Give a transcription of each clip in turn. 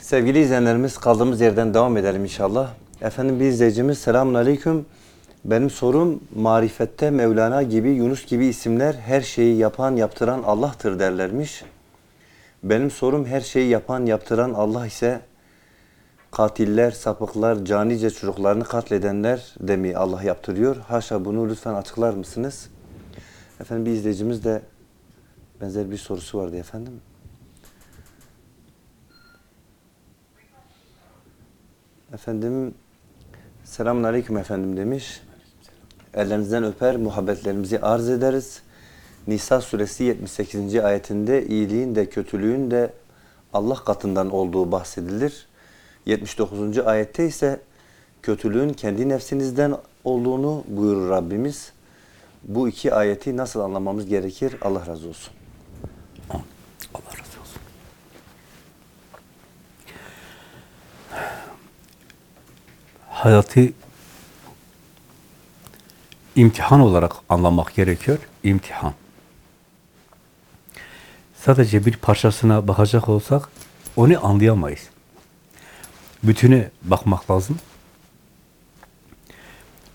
Sevgili izleyenlerimiz kaldığımız yerden devam edelim inşallah. Efendim bir izleyicimiz selamun aleyküm. Benim sorum marifette Mevlana gibi Yunus gibi isimler her şeyi yapan yaptıran Allah'tır derlermiş. Benim sorum her şeyi yapan yaptıran Allah ise katiller, sapıklar, canice çocuklarını katledenler de mi Allah yaptırıyor? Haşa bunu lütfen açıklar mısınız? Efendim bir izleyicimiz de benzer bir sorusu vardı efendim. Efendim selamun aleyküm efendim demiş. Ellerinizden öper muhabbetlerimizi arz ederiz. Nisa suresi 78. ayetinde iyiliğin de kötülüğün de Allah katından olduğu bahsedilir. 79. ayette ise kötülüğün kendi nefsinizden olduğunu buyurur Rabbimiz. Bu iki ayeti nasıl anlamamız gerekir? Allah razı olsun. Allah razı olsun. Hayatı imtihan olarak anlamak gerekiyor. İmtihan. Sadece bir parçasına bakacak olsak onu anlayamayız. Bütüne bakmak lazım.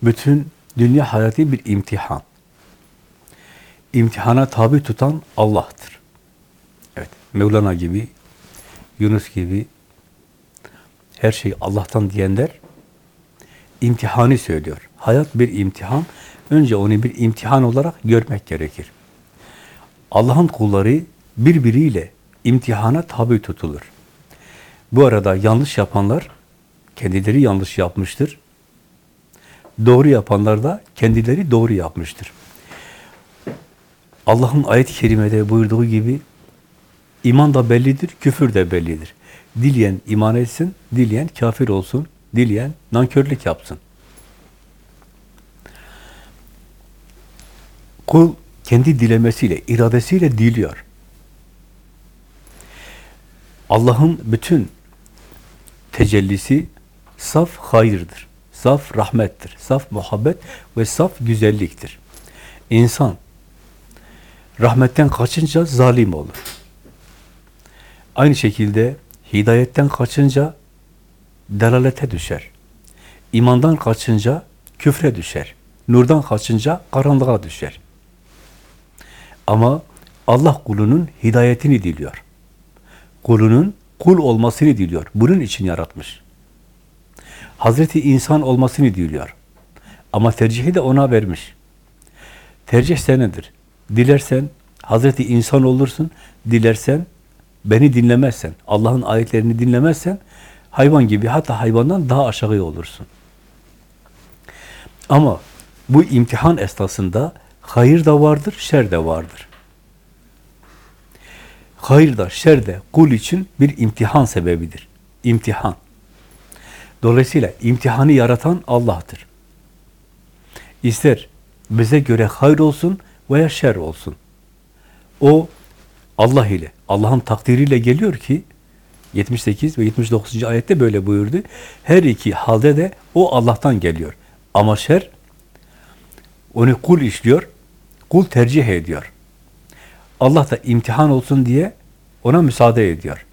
Bütün dünya hayatı bir imtihan. İmtihana tabi tutan Allah'tır. Evet, Mevlana gibi, Yunus gibi her şey Allah'tan diyenler imtihanı söylüyor. Hayat bir imtihan. Önce onu bir imtihan olarak görmek gerekir. Allah'ın kulları birbiriyle imtihana tabi tutulur. Bu arada yanlış yapanlar kendileri yanlış yapmıştır. Doğru yapanlar da kendileri doğru yapmıştır. Allah'ın ayet-i kerimede buyurduğu gibi iman da bellidir, küfür de bellidir. Dileyen iman etsin, dileyen kafir olsun, dileyen nankörlük yapsın. Kul kendi dilemesiyle, iradesiyle diliyor. Allah'ın bütün tecellisi saf hayırdır, saf rahmettir, saf muhabbet ve saf güzelliktir. İnsan rahmetten kaçınca zalim olur. Aynı şekilde hidayetten kaçınca delalete düşer. İmandan kaçınca küfre düşer. Nurdan kaçınca karanlığa düşer. Ama Allah kulunun hidayetini diliyor. Kulunun kul olmasını diliyor. Bunun için yaratmış. Hazreti insan olmasını diliyor. Ama tercihi de ona vermiş. Tercih senedir. Dilersen Hazreti insan olursun, dilersen beni dinlemezsen, Allah'ın ayetlerini dinlemezsen hayvan gibi hatta hayvandan daha aşağı olursun. Ama bu imtihan esnasında hayır da vardır, şer de vardır. Hayır da, şer de kul için bir imtihan sebebidir. İmtihan. Dolayısıyla imtihanı yaratan Allah'tır. İster bize göre hayır olsun veya şer olsun. O Allah ile, Allah'ın takdiriyle geliyor ki 78 ve 79. ayette böyle buyurdu. Her iki halde de o Allah'tan geliyor. Ama şer onu kul işliyor, kul tercih ediyor. Allah da imtihan olsun diye ona müsaade ediyor.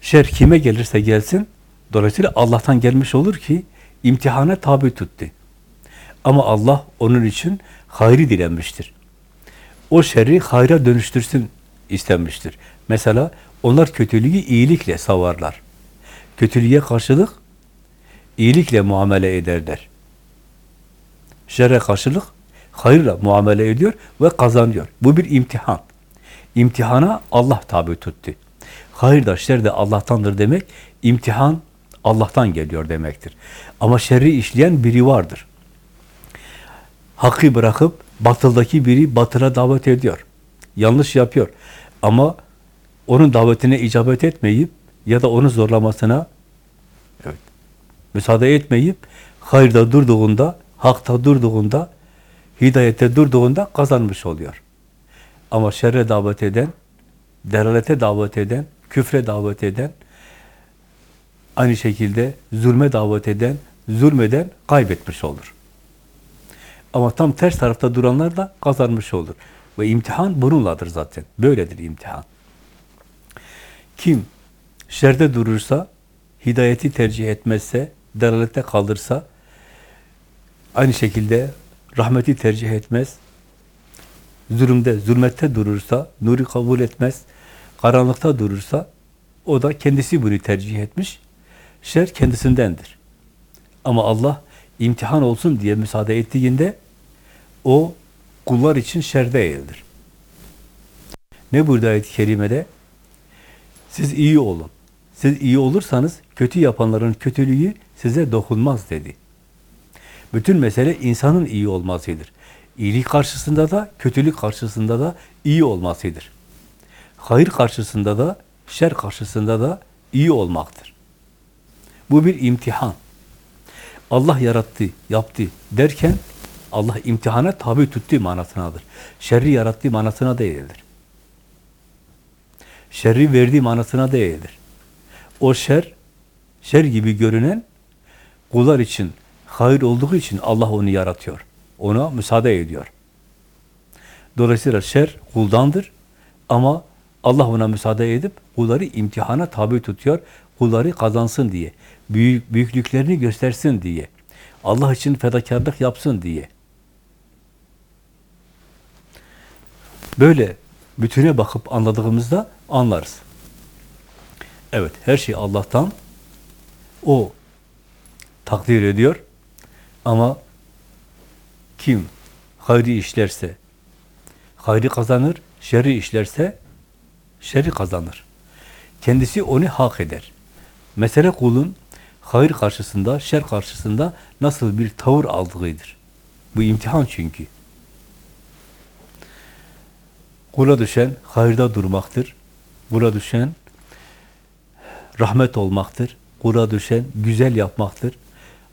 Şer kime gelirse gelsin, dolayısıyla Allah'tan gelmiş olur ki imtihana tabi tuttu. Ama Allah onun için hayrı dilenmiştir. O şerri hayra dönüştürsün istenmiştir. Mesela onlar kötülüğü iyilikle savarlar. Kötülüğe karşılık iyilikle muamele ederler. Şerre karşılık hayırla muamele ediyor ve kazanıyor. Bu bir imtihan. İmtihana Allah tabi tuttu. Hayır da şer de Allah'tandır demek, imtihan Allah'tan geliyor demektir. Ama şerri işleyen biri vardır. Hakkı bırakıp batıldaki biri batıla davet ediyor. Yanlış yapıyor. Ama onun davetine icabet etmeyip ya da onu zorlamasına evet, müsaade etmeyip hayırda durduğunda, hakta durduğunda, hidayette durduğunda kazanmış oluyor. Ama şerre davet eden, delalete davet eden, küfre davet eden, aynı şekilde zulme davet eden, zulmeden kaybetmiş olur. Ama tam ters tarafta duranlar da kazanmış olur. Ve imtihan bununladır zaten. Böyledir imtihan. Kim şerde durursa, hidayeti tercih etmezse, dalalette kalırsa, aynı şekilde rahmeti tercih etmez, zulümde, zulmette durursa, nuru kabul etmez, karanlıkta durursa, o da kendisi bunu tercih etmiş, şer kendisindendir. Ama Allah imtihan olsun diye müsaade ettiğinde, o kullar için şer değildir. Ne burada ayet-i kerimede? Siz iyi olun. Siz iyi olursanız kötü yapanların kötülüğü size dokunmaz dedi. Bütün mesele insanın iyi olmasıdır. İyilik karşısında da, kötülük karşısında da iyi olmasıdır. Hayır karşısında da, şer karşısında da iyi olmaktır. Bu bir imtihan. Allah yarattı, yaptı derken Allah imtihana tabi tuttu manasınadır. Şerri yarattığı manasına değildir. Şerri verdiği manasına değildir. O şer, şer gibi görünen kullar için hayır olduğu için Allah onu yaratıyor. Ona müsaade ediyor. Dolayısıyla şer kuldandır ama Allah ona müsaade edip kulları imtihana tabi tutuyor. Kulları kazansın diye. Büyük, büyüklüklerini göstersin diye. Allah için fedakarlık yapsın diye. Böyle bütüne bakıp anladığımızda anlarız. Evet, her şey Allah'tan. O takdir ediyor. Ama kim hayri işlerse hayri kazanır, şerri işlerse şerri kazanır. Kendisi onu hak eder. Mesele kulun hayır karşısında, şer karşısında nasıl bir tavır aldığıdır. Bu imtihan çünkü. Kula düşen hayırda durmaktır. Kula düşen rahmet olmaktır. Kula düşen güzel yapmaktır.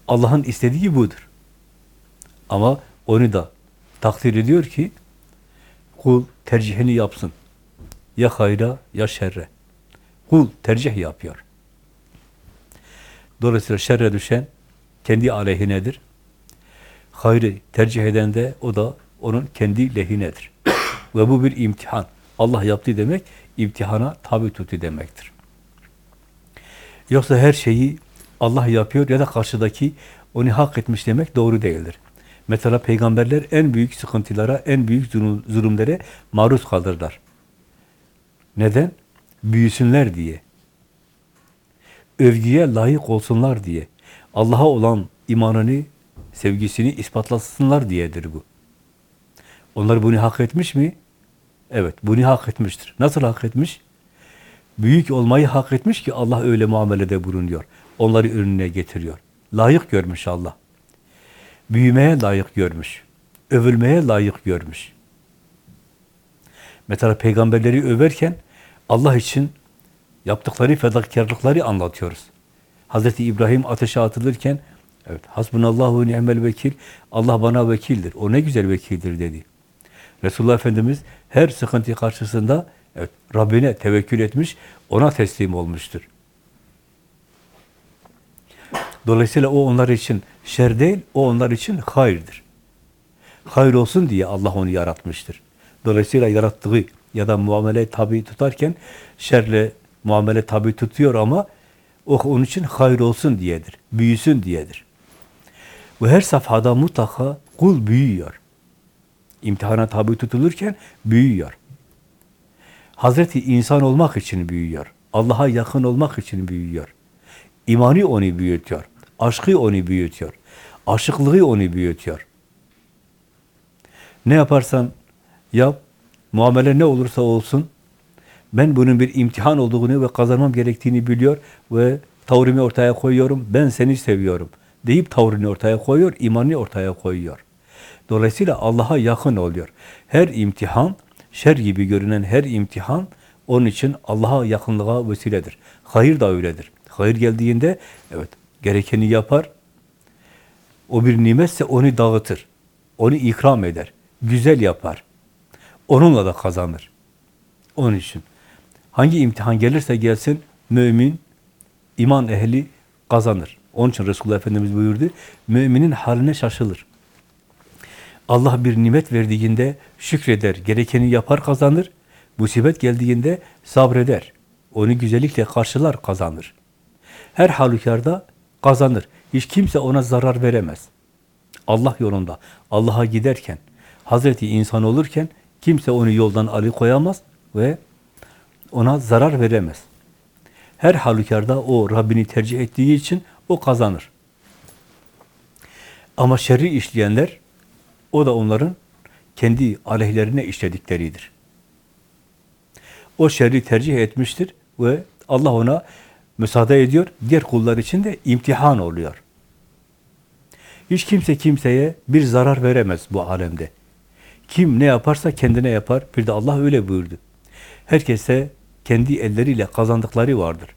Allah'ın istediği budur. Ama onu da takdir ediyor ki kul tercihini yapsın. Ya hayra ya şerre. Kul tercih yapıyor. Dolayısıyla şerre düşen kendi aleyhinedir. Hayrı tercih eden de o da onun kendi lehinedir. Ve bu bir imtihan. Allah yaptı demek, imtihana tabi tuttu demektir. Yoksa her şeyi Allah yapıyor ya da karşıdaki onu hak etmiş demek doğru değildir. Mesela peygamberler en büyük sıkıntılara, en büyük zulüm- zulümlere maruz kalırlar. Neden? Büyüsünler diye. Övgüye layık olsunlar diye. Allah'a olan imanını, sevgisini ispatlasınlar diyedir bu. Onlar bunu hak etmiş mi? Evet, bunu hak etmiştir. Nasıl hak etmiş? Büyük olmayı hak etmiş ki Allah öyle muamelede bulunuyor. Onları önüne getiriyor. Layık görmüş Allah. Büyümeye layık görmüş. Övülmeye layık görmüş. Mesela peygamberleri överken Allah için yaptıkları fedakarlıkları anlatıyoruz. Hazreti İbrahim ateşe atılırken evet hasbunallahu ni'mel vekil Allah bana vekildir. O ne güzel vekildir dedi. Resulullah Efendimiz her sıkıntı karşısında evet, Rabbine tevekkül etmiş, ona teslim olmuştur. Dolayısıyla o onlar için şer değil, o onlar için hayırdır. Hayır olsun diye Allah onu yaratmıştır. Dolayısıyla yarattığı ya da muamele tabi tutarken şerle muamele tabi tutuyor ama o onun için hayır olsun diyedir, büyüsün diyedir. Bu her safhada mutlaka kul büyüyor. İmtihana tabi tutulurken büyüyor. Hazreti insan olmak için büyüyor. Allah'a yakın olmak için büyüyor. İmanı onu büyütüyor. Aşkı onu büyütüyor. Aşıklığı onu büyütüyor. Ne yaparsan yap, muamele ne olursa olsun, ben bunun bir imtihan olduğunu ve kazanmam gerektiğini biliyor ve tavrımı ortaya koyuyorum, ben seni seviyorum deyip tavrını ortaya koyuyor, imanını ortaya koyuyor. Dolayısıyla Allah'a yakın oluyor. Her imtihan, şer gibi görünen her imtihan, onun için Allah'a yakınlığa vesiledir. Hayır da öyledir. Hayır geldiğinde, evet, gerekeni yapar. O bir nimetse onu dağıtır. Onu ikram eder. Güzel yapar. Onunla da kazanır. Onun için. Hangi imtihan gelirse gelsin, mümin, iman ehli kazanır. Onun için Resulullah Efendimiz buyurdu, müminin haline şaşılır. Allah bir nimet verdiğinde şükreder, gerekeni yapar kazanır. Musibet geldiğinde sabreder. onu güzellikle karşılar, kazanır. Her halükarda kazanır. Hiç kimse ona zarar veremez. Allah yolunda, Allah'a giderken, Hazreti insan olurken kimse onu yoldan alıkoyamaz ve ona zarar veremez. Her halükarda o Rabbini tercih ettiği için o kazanır. Ama şerri işleyenler, o da onların kendi aleyhlerine işledikleridir. O şerri tercih etmiştir ve Allah ona müsaade ediyor. Diğer kullar için de imtihan oluyor. Hiç kimse kimseye bir zarar veremez bu alemde. Kim ne yaparsa kendine yapar. Bir de Allah öyle buyurdu. Herkese kendi elleriyle kazandıkları vardır.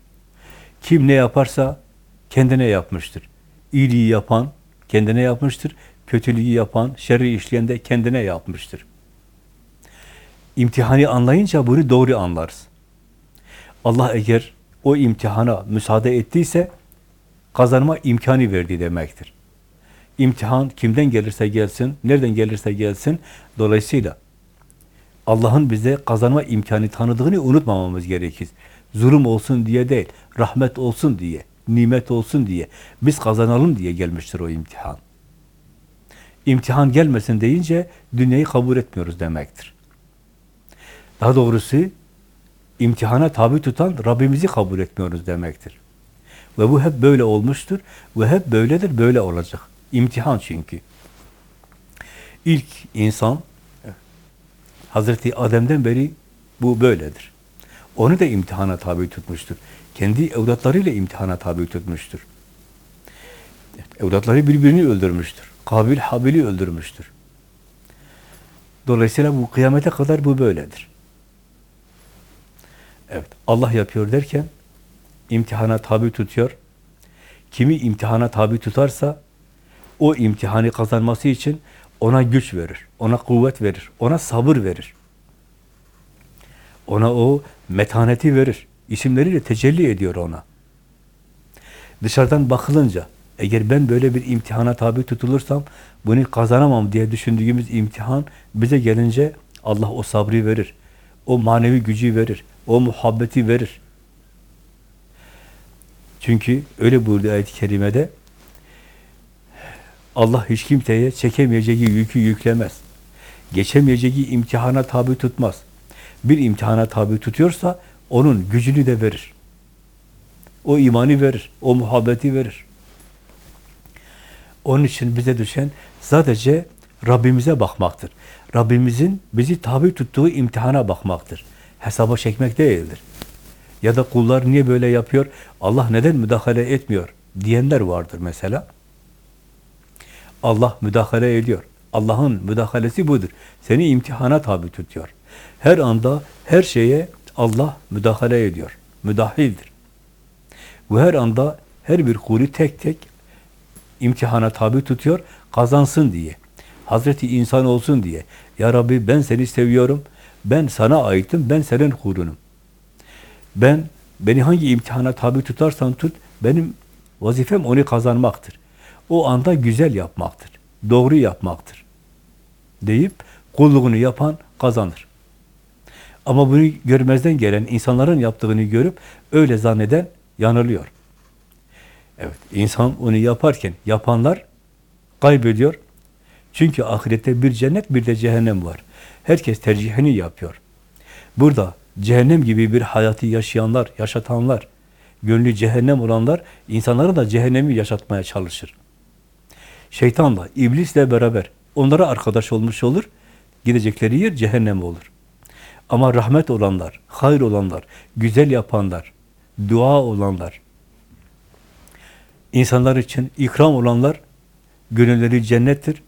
Kim ne yaparsa kendine yapmıştır. İyiliği yapan kendine yapmıştır. Kötülüğü yapan, şerri işleyen de kendine yapmıştır. İmtihanı anlayınca bunu doğru anlarız. Allah eğer o imtihana müsaade ettiyse kazanma imkanı verdi demektir. İmtihan kimden gelirse gelsin, nereden gelirse gelsin, dolayısıyla Allah'ın bize kazanma imkanı tanıdığını unutmamamız gerekir. Zulüm olsun diye değil, rahmet olsun diye, nimet olsun diye, biz kazanalım diye gelmiştir o imtihan. İmtihan gelmesin deyince dünyayı kabul etmiyoruz demektir. Daha doğrusu imtihana tabi tutan Rabbimizi kabul etmiyoruz demektir. Ve bu hep böyle olmuştur ve hep böyledir, böyle olacak. İmtihan çünkü. İlk insan Hazreti Adem'den beri bu böyledir. Onu da imtihana tabi tutmuştur. Kendi evlatlarıyla imtihana tabi tutmuştur. Evlatları birbirini öldürmüştür. Kabil Habil'i öldürmüştür. Dolayısıyla bu kıyamete kadar bu böyledir. Evet, Allah yapıyor derken imtihana tabi tutuyor. Kimi imtihana tabi tutarsa o imtihanı kazanması için ona güç verir, ona kuvvet verir, ona sabır verir. Ona o metaneti verir. İsimleriyle tecelli ediyor ona. Dışarıdan bakılınca eğer ben böyle bir imtihana tabi tutulursam bunu kazanamam diye düşündüğümüz imtihan bize gelince Allah o sabrı verir. O manevi gücü verir. O muhabbeti verir. Çünkü öyle buyurdu ayet-i kerimede Allah hiç kimseye çekemeyeceği yükü yüklemez. Geçemeyeceği imtihana tabi tutmaz. Bir imtihana tabi tutuyorsa onun gücünü de verir. O imanı verir, o muhabbeti verir. Onun için bize düşen sadece Rabbimize bakmaktır. Rabbimizin bizi tabi tuttuğu imtihana bakmaktır. Hesaba çekmek değildir. Ya da kullar niye böyle yapıyor, Allah neden müdahale etmiyor diyenler vardır mesela. Allah müdahale ediyor. Allah'ın müdahalesi budur. Seni imtihana tabi tutuyor. Her anda, her şeye Allah müdahale ediyor. Müdahildir. Bu her anda her bir kulü tek tek imtihana tabi tutuyor, kazansın diye. Hazreti insan olsun diye. Ya Rabbi ben seni seviyorum, ben sana aitim, ben senin kulunum. Ben, beni hangi imtihana tabi tutarsan tut, benim vazifem onu kazanmaktır. O anda güzel yapmaktır, doğru yapmaktır. Deyip kulluğunu yapan kazanır. Ama bunu görmezden gelen, insanların yaptığını görüp öyle zanneden yanılıyor. Evet, insan onu yaparken yapanlar kaybediyor. Çünkü ahirette bir cennet bir de cehennem var. Herkes tercihini yapıyor. Burada cehennem gibi bir hayatı yaşayanlar, yaşatanlar, gönlü cehennem olanlar insanlara da cehennemi yaşatmaya çalışır. Şeytanla, iblisle beraber onlara arkadaş olmuş olur. Gidecekleri yer cehennem olur. Ama rahmet olanlar, hayır olanlar, güzel yapanlar, dua olanlar, insanlar için ikram olanlar, gönülleri cennettir.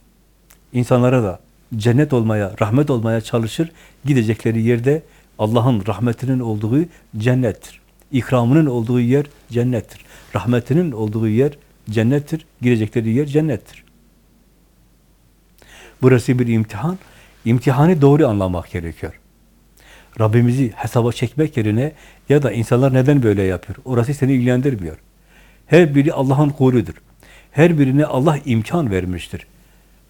İnsanlara da cennet olmaya, rahmet olmaya çalışır. Gidecekleri yerde Allah'ın rahmetinin olduğu cennettir. İkramının olduğu yer cennettir. Rahmetinin olduğu yer cennettir. Girecekleri yer cennettir. Burası bir imtihan. İmtihanı doğru anlamak gerekiyor. Rabbimizi hesaba çekmek yerine ya da insanlar neden böyle yapıyor? Orası seni ilgilendirmiyor. Her biri Allah'ın kuludur. Her birine Allah imkan vermiştir.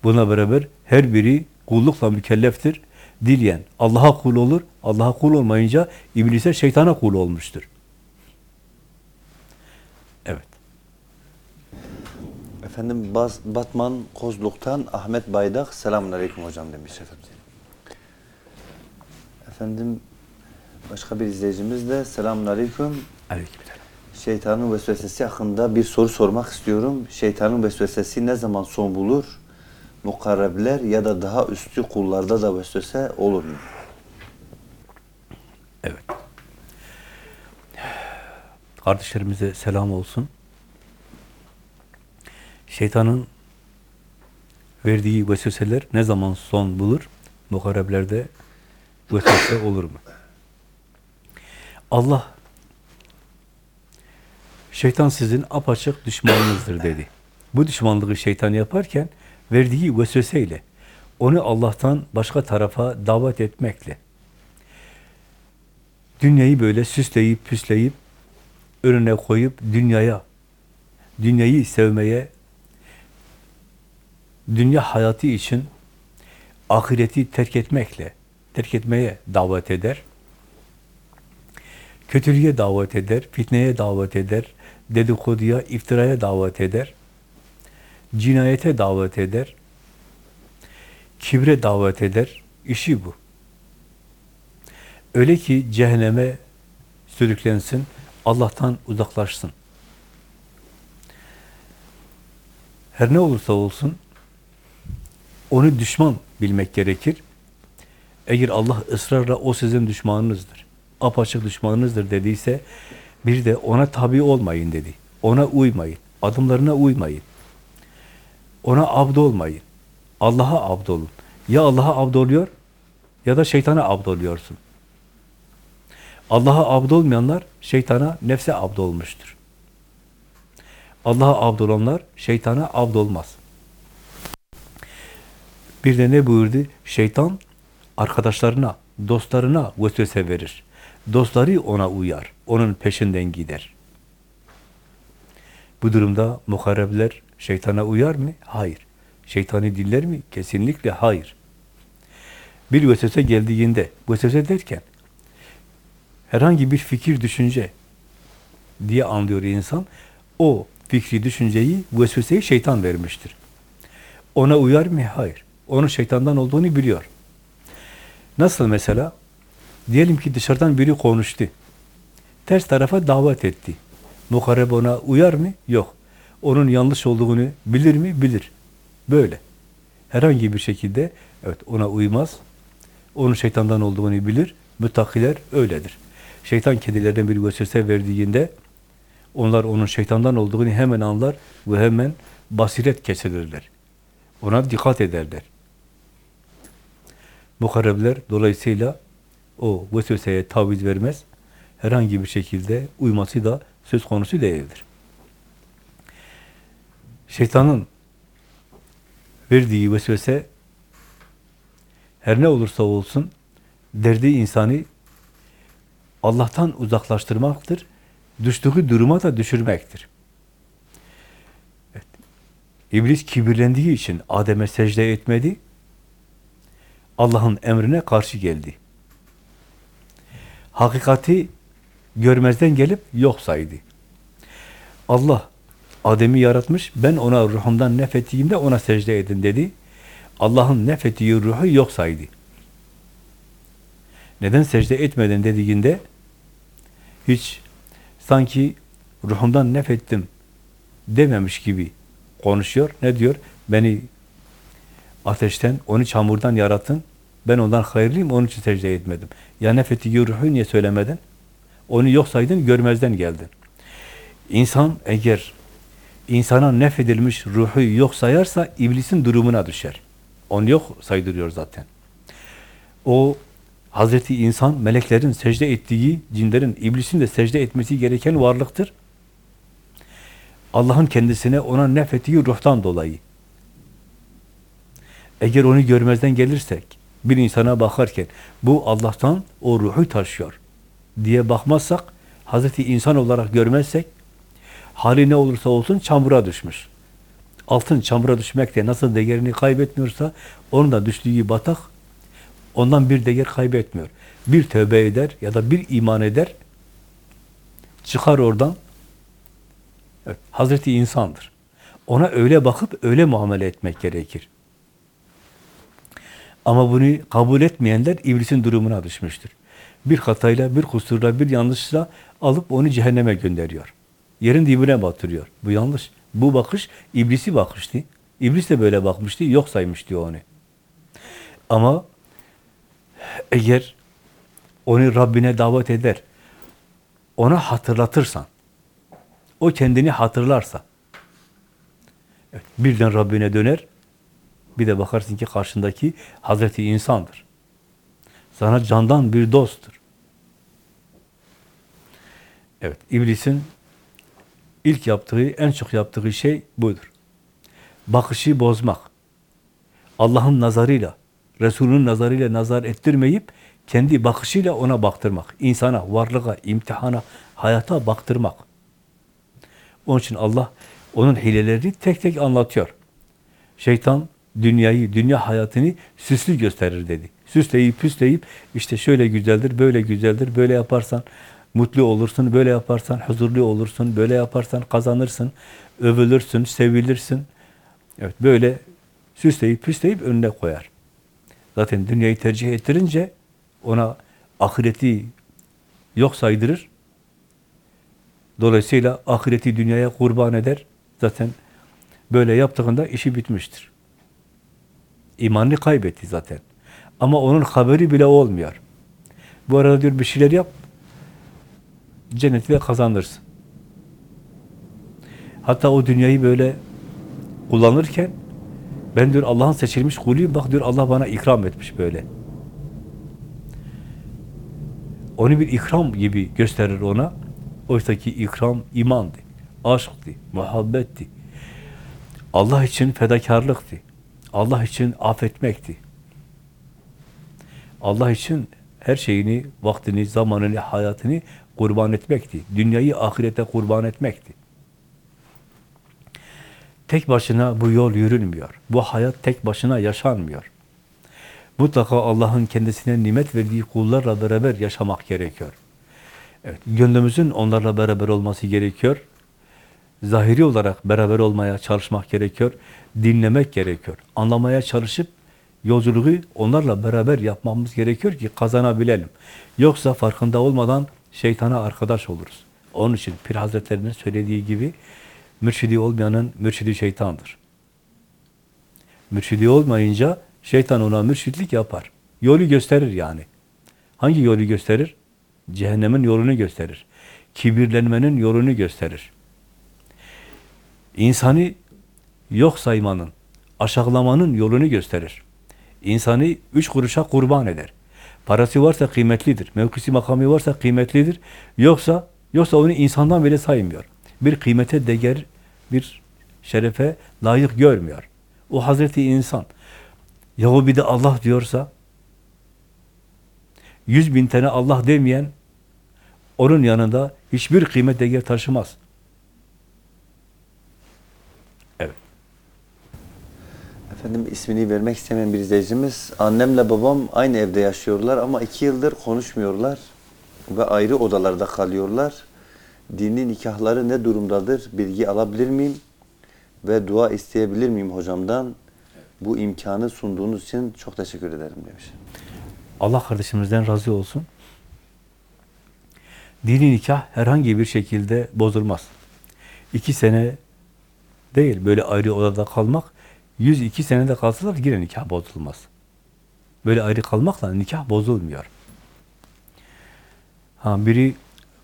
Buna beraber her biri kullukla mükelleftir dileyen Allah'a kul olur. Allah'a kul olmayınca iblise şeytana kul olmuştur. Evet. Efendim Bas, Batman Kozluk'tan Ahmet Baydak selamun aleyküm hocam demiş efendim. Efendim başka bir izleyicimiz de selamun aleyküm. Şeytanın vesvesesi hakkında bir soru sormak istiyorum. Şeytanın vesvesesi ne zaman son bulur? Mukarrebler ya da daha üstü kullarda da vesvese olur mu? Evet. Kardeşlerimize selam olsun. Şeytanın verdiği vesveseler ne zaman son bulur? Muhareblerde vesvese olur mu? Allah şeytan sizin apaçık düşmanınızdır dedi. Bu düşmanlığı şeytan yaparken verdiği vesveseyle onu Allah'tan başka tarafa davet etmekle dünyayı böyle süsleyip püsleyip önüne koyup dünyaya dünyayı sevmeye dünya hayatı için ahireti terk etmekle terk etmeye davet eder. Kötülüğe davet eder, fitneye davet eder, dedikoduya, iftiraya davet eder, cinayete davet eder, kibre davet eder. İşi bu. Öyle ki cehenneme sürüklensin, Allah'tan uzaklaşsın. Her ne olursa olsun, onu düşman bilmek gerekir. Eğer Allah ısrarla o sizin düşmanınızdır, apaçık düşmanınızdır dediyse, bir de ona tabi olmayın dedi. Ona uymayın, adımlarına uymayın. Ona abd olmayın. Allah'a abd olun. Ya Allah'a abd oluyor ya da şeytana abd oluyorsun. Allah'a abd olmayanlar şeytana, nefse abd olmuştur. Allah'a abd olanlar şeytana abd olmaz. Bir de ne buyurdu? Şeytan arkadaşlarına, dostlarına vesvese verir. Dostları ona uyar. Onun peşinden gider. Bu durumda muharebler şeytana uyar mı? Hayır. Şeytani dinler mi? Kesinlikle hayır. Bir vesvese geldiğinde, vesvese derken herhangi bir fikir, düşünce diye anlıyor insan. O fikri, düşünceyi, vesveseyi şeytan vermiştir. Ona uyar mı? Hayır. Onun şeytandan olduğunu biliyor. Nasıl mesela? Diyelim ki dışarıdan biri konuştu. Ters tarafa davet etti. Muharreb ona uyar mı? Yok. Onun yanlış olduğunu bilir mi? Bilir. Böyle. Herhangi bir şekilde evet ona uymaz. Onun şeytandan olduğunu bilir. Müttakiler öyledir. Şeytan kendilerine bir vesvese verdiğinde onlar onun şeytandan olduğunu hemen anlar ve hemen basiret kesilirler. Ona dikkat ederler. Muharrebler dolayısıyla o vesveseye taviz vermez. Herhangi bir şekilde uyması da söz konusu değildir. Şeytanın verdiği vesvese her ne olursa olsun derdi insanı Allah'tan uzaklaştırmaktır. Düştüğü duruma da düşürmektir. Evet. İblis kibirlendiği için Adem'e secde etmedi. Allah'ın emrine karşı geldi. Hakikati görmezden gelip yok saydı. Allah Adem'i yaratmış, ben ona ruhumdan nefettiğimde ona secde edin dedi. Allah'ın nefettiği ruhu yok saydı. Neden secde etmeden dediğinde hiç sanki ruhumdan nefettim dememiş gibi konuşuyor. Ne diyor? Beni ateşten, onu çamurdan yarattın. Ben ondan hayırlıyım, onun için secde etmedim. Ya nefettiği ruhu niye söylemedin? Onu yok saydın, görmezden geldin. İnsan eğer insana nefedilmiş ruhu yok sayarsa iblisin durumuna düşer. Onu yok saydırıyor zaten. O Hazreti insan meleklerin secde ettiği, cinlerin, iblisin de secde etmesi gereken varlıktır. Allah'ın kendisine ona nefettiği ruhtan dolayı. Eğer onu görmezden gelirsek, bir insana bakarken bu Allah'tan o ruhu taşıyor diye bakmazsak, Hazreti insan olarak görmezsek, hali ne olursa olsun çamura düşmüş. Altın çamura düşmekte nasıl değerini kaybetmiyorsa, onun da düştüğü batak, Ondan bir değer kaybetmiyor. Bir tövbe eder ya da bir iman eder, çıkar oradan. Evet, Hazreti insandır. Ona öyle bakıp öyle muamele etmek gerekir. Ama bunu kabul etmeyenler iblisin durumuna düşmüştür. Bir hatayla, bir kusurla, bir yanlışla alıp onu cehenneme gönderiyor. Yerin dibine batırıyor. Bu yanlış. Bu bakış iblisi bakıştı. İblis de böyle bakmıştı, yok saymıştı onu. Ama eğer onu Rabbine davet eder, ona hatırlatırsan, o kendini hatırlarsa, evet, birden Rabbine döner, bir de bakarsın ki karşındaki Hazreti insandır. Sana candan bir dosttur. Evet, iblisin ilk yaptığı, en çok yaptığı şey budur. Bakışı bozmak. Allah'ın nazarıyla, Resul'ün nazarıyla nazar ettirmeyip, kendi bakışıyla ona baktırmak. İnsana, varlığa, imtihana, hayata baktırmak. Onun için Allah onun hilelerini tek tek anlatıyor. Şeytan dünyayı, dünya hayatını süslü gösterir dedi. Süsleyip püsleyip işte şöyle güzeldir, böyle güzeldir, böyle yaparsan mutlu olursun, böyle yaparsan huzurlu olursun, böyle yaparsan kazanırsın, övülürsün, sevilirsin. Evet böyle süsleyip püsleyip önüne koyar. Zaten dünyayı tercih ettirince ona ahireti yok saydırır. Dolayısıyla ahireti dünyaya kurban eder. Zaten böyle yaptığında işi bitmiştir. İmanını kaybetti zaten. Ama onun haberi bile olmuyor. Bu arada diyor bir şeyler yap, cenneti de kazanırsın. Hatta o dünyayı böyle kullanırken ben diyor Allah'ın seçilmiş kuluyum. Bak diyor Allah bana ikram etmiş böyle. Onu bir ikram gibi gösterir ona. Oysa ki ikram imandı, aşktı, muhabbetti. Allah için fedakarlıktı. Allah için affetmekti. Allah için her şeyini, vaktini, zamanını, hayatını kurban etmekti. Dünyayı ahirete kurban etmekti. Tek başına bu yol yürünmüyor. Bu hayat tek başına yaşanmıyor. Mutlaka Allah'ın kendisine nimet verdiği kullarla beraber yaşamak gerekiyor. Evet, gönlümüzün onlarla beraber olması gerekiyor. Zahiri olarak beraber olmaya çalışmak gerekiyor. Dinlemek gerekiyor. Anlamaya çalışıp yolculuğu onlarla beraber yapmamız gerekiyor ki kazanabilelim. Yoksa farkında olmadan şeytana arkadaş oluruz. Onun için Pir Hazretlerinin söylediği gibi mürşidi olmayanın mürşidi şeytandır. Mürşidi olmayınca şeytan ona mürşitlik yapar. Yolu gösterir yani. Hangi yolu gösterir? Cehennemin yolunu gösterir. Kibirlenmenin yolunu gösterir. İnsanı yok saymanın, aşağılamanın yolunu gösterir. İnsanı üç kuruşa kurban eder. Parası varsa kıymetlidir. Mevkisi makamı varsa kıymetlidir. Yoksa yoksa onu insandan bile saymıyor. Bir kıymete değer, bir şerefe layık görmüyor. O Hazreti insan. Yahu bir de Allah diyorsa yüz bin tane Allah demeyen onun yanında hiçbir kıymet değer taşımaz. Efendim ismini vermek istemeyen bir izleyicimiz, annemle babam aynı evde yaşıyorlar ama iki yıldır konuşmuyorlar ve ayrı odalarda kalıyorlar. Dini nikahları ne durumdadır? Bilgi alabilir miyim? Ve dua isteyebilir miyim hocamdan? Bu imkanı sunduğunuz için çok teşekkür ederim demiş. Allah kardeşimizden razı olsun. Dini nikah herhangi bir şekilde bozulmaz. İki sene değil, böyle ayrı odada kalmak, 102 senede kalsalar yine nikah bozulmaz. Böyle ayrı kalmakla nikah bozulmuyor. Ha, biri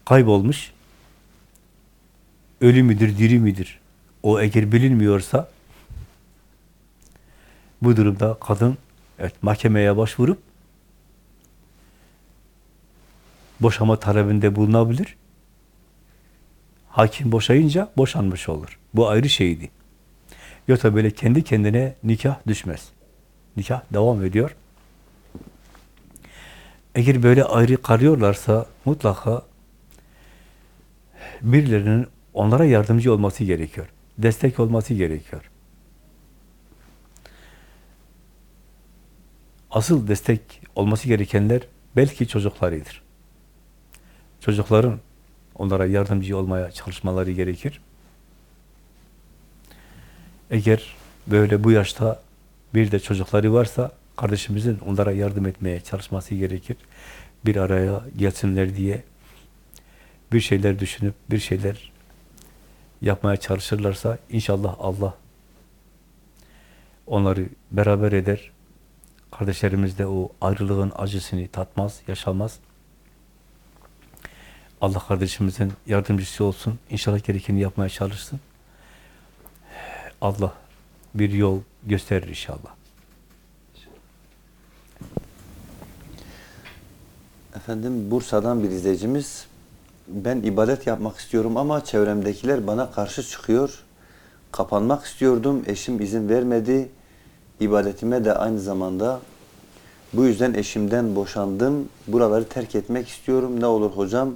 kaybolmuş, ölü müdür, diri midir? O eğer bilinmiyorsa, bu durumda kadın evet, mahkemeye başvurup boşama talebinde bulunabilir. Hakim boşayınca boşanmış olur. Bu ayrı şeydi. Yoksa böyle kendi kendine nikah düşmez. Nikah devam ediyor. Eğer böyle ayrı kalıyorlarsa mutlaka birilerinin onlara yardımcı olması gerekiyor. Destek olması gerekiyor. asıl destek olması gerekenler belki çocuklarıdır. Çocukların onlara yardımcı olmaya çalışmaları gerekir. Eğer böyle bu yaşta bir de çocukları varsa kardeşimizin onlara yardım etmeye çalışması gerekir. Bir araya gelsinler diye bir şeyler düşünüp bir şeyler yapmaya çalışırlarsa inşallah Allah onları beraber eder. Kardeşlerimiz de o ayrılığın acısını tatmaz, yaşamaz. Allah kardeşimizin yardımcısı olsun. İnşallah gerekeni yapmaya çalışsın. Allah bir yol gösterir inşallah. Efendim Bursa'dan bir izleyicimiz ben ibadet yapmak istiyorum ama çevremdekiler bana karşı çıkıyor. Kapanmak istiyordum. Eşim izin vermedi. İbadetime de aynı zamanda bu yüzden eşimden boşandım. Buraları terk etmek istiyorum. Ne olur hocam?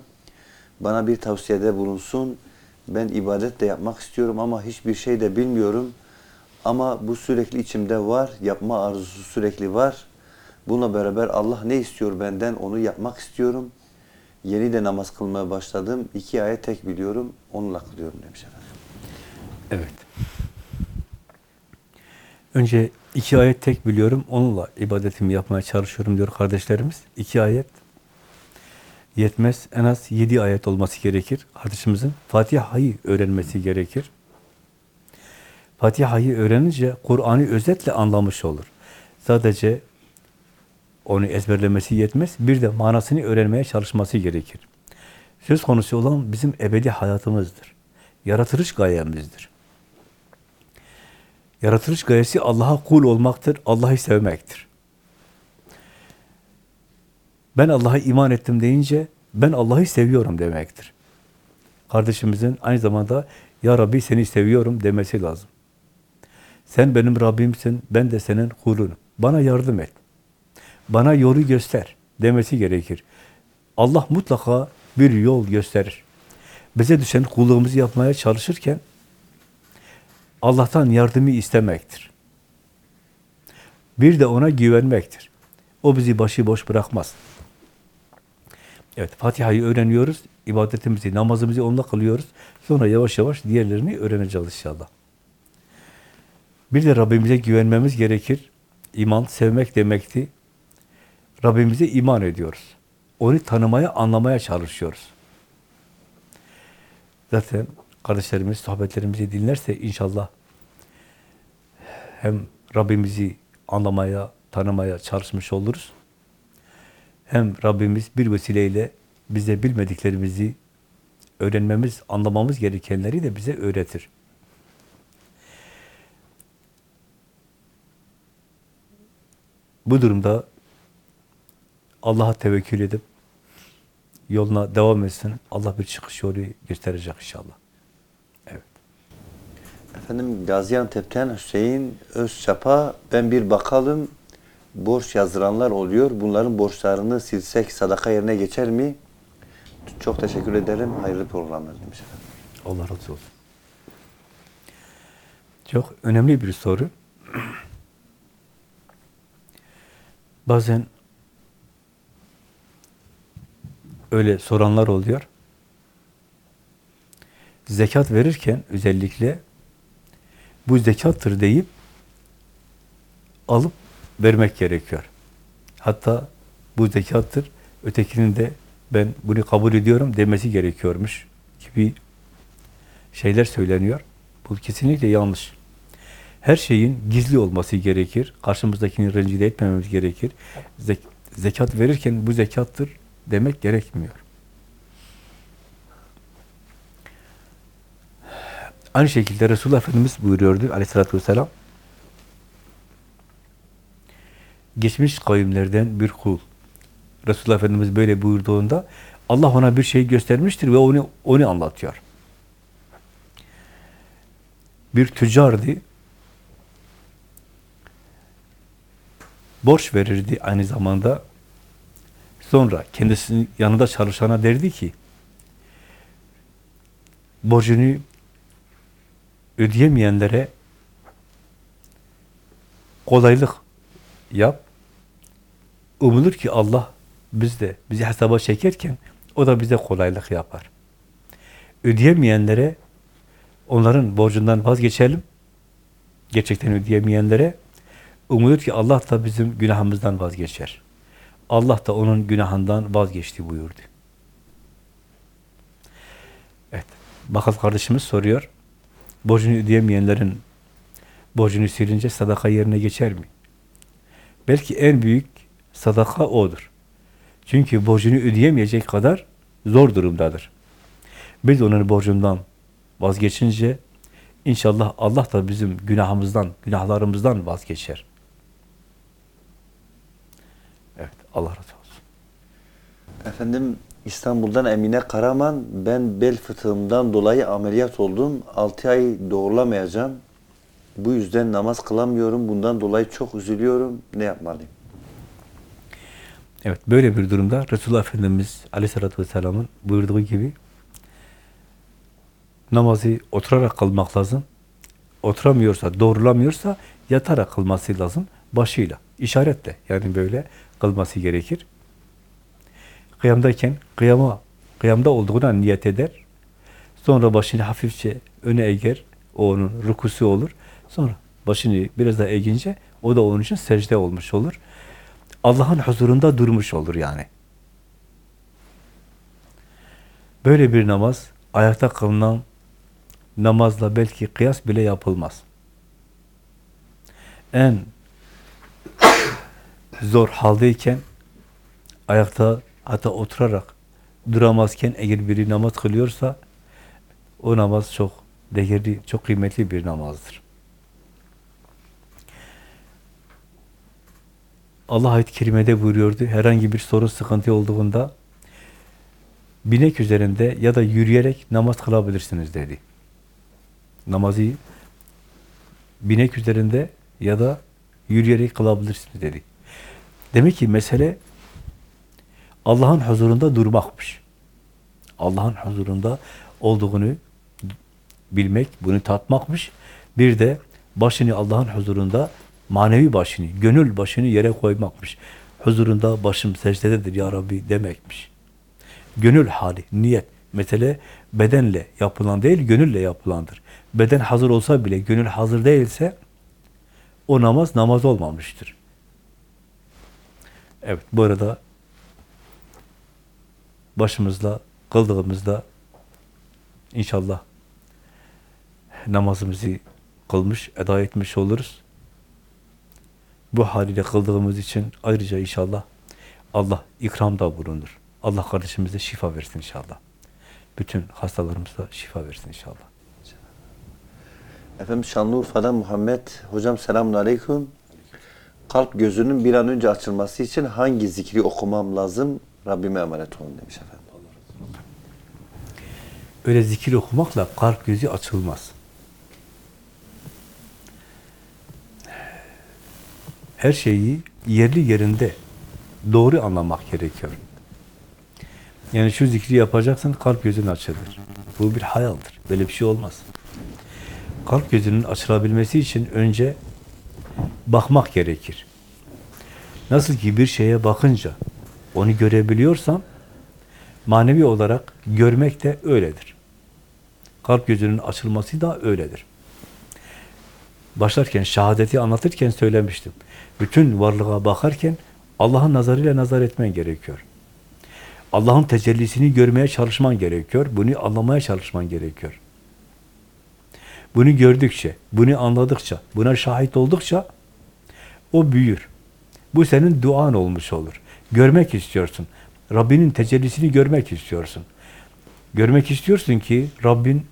Bana bir tavsiyede bulunsun. Ben ibadet de yapmak istiyorum ama hiçbir şey de bilmiyorum. Ama bu sürekli içimde var. Yapma arzusu sürekli var. Bununla beraber Allah ne istiyor benden onu yapmak istiyorum. Yeni de namaz kılmaya başladım. İki ayet tek biliyorum. Onunla kılıyorum demiş efendim. Evet. Önce iki ayet tek biliyorum. Onunla ibadetimi yapmaya çalışıyorum diyor kardeşlerimiz. İki ayet yetmez. En az yedi ayet olması gerekir. Kardeşimizin Fatiha'yı öğrenmesi gerekir. Fatiha'yı öğrenince Kur'an'ı özetle anlamış olur. Sadece onu ezberlemesi yetmez. Bir de manasını öğrenmeye çalışması gerekir. Söz konusu olan bizim ebedi hayatımızdır. Yaratılış gayemizdir. Yaratılış gayesi Allah'a kul olmaktır, Allah'ı sevmektir. Ben Allah'a iman ettim deyince, ben Allah'ı seviyorum demektir. Kardeşimizin aynı zamanda, Ya Rabbi seni seviyorum demesi lazım. Sen benim Rabbimsin, ben de senin kulunum. Bana yardım et. Bana yolu göster demesi gerekir. Allah mutlaka bir yol gösterir. Bize düşen kulluğumuzu yapmaya çalışırken, Allah'tan yardımı istemektir. Bir de ona güvenmektir. O bizi başıboş bırakmaz. Evet, Fatiha'yı öğreniyoruz, ibadetimizi, namazımızı onunla kılıyoruz. Sonra yavaş yavaş diğerlerini öğreneceğiz inşallah. Bir de Rabbimize güvenmemiz gerekir. İman, sevmek demekti. Rabbimize iman ediyoruz. Onu tanımaya, anlamaya çalışıyoruz. Zaten kardeşlerimiz sohbetlerimizi dinlerse inşallah hem Rabbimizi anlamaya, tanımaya çalışmış oluruz. Hem Rabbimiz bir vesileyle bize bilmediklerimizi öğrenmemiz, anlamamız gerekenleri de bize öğretir. Bu durumda Allah'a tevekkül edip yoluna devam etsin. Allah bir çıkış yolu gösterecek inşallah. Evet. Efendim Gaziantep'ten Hüseyin Özçapa ben bir bakalım borç yazdıranlar oluyor. Bunların borçlarını silsek sadaka yerine geçer mi? Çok teşekkür ederim. Hayırlı programlar demiş efendim. Allah razı olsun. Çok önemli bir soru. Bazen öyle soranlar oluyor. Zekat verirken özellikle bu zekattır deyip alıp vermek gerekiyor. Hatta bu zekattır, ötekinin de ben bunu kabul ediyorum demesi gerekiyormuş gibi şeyler söyleniyor. Bu kesinlikle yanlış. Her şeyin gizli olması gerekir. Karşımızdakini rencide etmememiz gerekir. Zek zekat verirken bu zekattır demek gerekmiyor. Aynı şekilde Resulullah Efendimiz buyuruyordu aleyhissalatü vesselam geçmiş kavimlerden bir kul Resulullah Efendimiz böyle buyurduğunda Allah ona bir şey göstermiştir ve onu onu anlatıyor. Bir tüccardı. Borç verirdi aynı zamanda. Sonra kendisinin yanında çalışana derdi ki borcunu ödeyemeyenlere kolaylık yap. Umulur ki Allah biz de bizi hesaba çekerken o da bize kolaylık yapar. Ödeyemeyenlere onların borcundan vazgeçelim. Gerçekten ödeyemeyenlere umulur ki Allah da bizim günahımızdan vazgeçer. Allah da onun günahından vazgeçti buyurdu. Evet. Bakal kardeşimiz soruyor. Borcunu ödeyemeyenlerin borcunu silince sadaka yerine geçer mi? Belki en büyük sadaka odur. Çünkü borcunu ödeyemeyecek kadar zor durumdadır. Biz onun borcundan vazgeçince inşallah Allah da bizim günahımızdan, günahlarımızdan vazgeçer. Evet, Allah razı olsun. Efendim İstanbul'dan Emine Karaman ben bel fıtığımdan dolayı ameliyat oldum. 6 ay doğrulamayacağım. Bu yüzden namaz kılamıyorum. Bundan dolayı çok üzülüyorum. Ne yapmalıyım? Evet, böyle bir durumda Resulullah Efendimiz Aleyhisselatü Vesselam'ın buyurduğu gibi namazı oturarak kılmak lazım. Oturamıyorsa, doğrulamıyorsa yatarak kılması lazım. Başıyla, işaretle yani böyle kılması gerekir. Kıyamdayken kıyama, kıyamda olduğuna niyet eder. Sonra başını hafifçe öne eğer, o onun rukusu olur. Sonra başını biraz daha eğince o da onun için secde olmuş olur. Allah'ın huzurunda durmuş olur yani. Böyle bir namaz ayakta kılınan namazla belki kıyas bile yapılmaz. En zor haldeyken ayakta hatta oturarak duramazken eğer biri namaz kılıyorsa o namaz çok değerli, çok kıymetli bir namazdır. Allah ayet-i kerimede buyuruyordu. Herhangi bir sorun, sıkıntı olduğunda binek üzerinde ya da yürüyerek namaz kılabilirsiniz dedi. Namazı binek üzerinde ya da yürüyerek kılabilirsiniz dedi. Demek ki mesele Allah'ın huzurunda durmakmış. Allah'ın huzurunda olduğunu bilmek, bunu tatmakmış. Bir de başını Allah'ın huzurunda manevi başını, gönül başını yere koymakmış. Huzurunda başım secdededir ya Rabbi demekmiş. Gönül hali, niyet. Mesele bedenle yapılan değil, gönülle yapılandır. Beden hazır olsa bile gönül hazır değilse o namaz namaz olmamıştır. Evet, bu arada başımızla kıldığımızda inşallah namazımızı kılmış, eda etmiş oluruz. Bu haliyle kıldığımız için ayrıca inşallah Allah ikramda bulunur. Allah kardeşimize şifa versin inşallah. Bütün hastalarımıza şifa versin inşallah. Efendim Şanlıurfa'dan Muhammed. Hocam selamun aleyküm. Kalp gözünün bir an önce açılması için hangi zikri okumam lazım? Rabbime emanet olun demiş efendim. Öyle zikir okumakla kalp gözü açılmaz. Her şeyi yerli yerinde doğru anlamak gerekiyor. Yani şu zikri yapacaksın, kalp gözün açılır. Bu bir hayaldir. Böyle bir şey olmaz. Kalp gözünün açılabilmesi için önce bakmak gerekir. Nasıl ki bir şeye bakınca onu görebiliyorsam, manevi olarak görmek de öyledir. Kalp gözünün açılması da öyledir. Başlarken, şehadeti anlatırken söylemiştim. Bütün varlığa bakarken Allah'ın nazarıyla nazar etmen gerekiyor. Allah'ın tecellisini görmeye çalışman gerekiyor. Bunu anlamaya çalışman gerekiyor. Bunu gördükçe, bunu anladıkça, buna şahit oldukça o büyür. Bu senin duan olmuş olur. Görmek istiyorsun. Rabbinin tecellisini görmek istiyorsun. Görmek istiyorsun ki Rabbin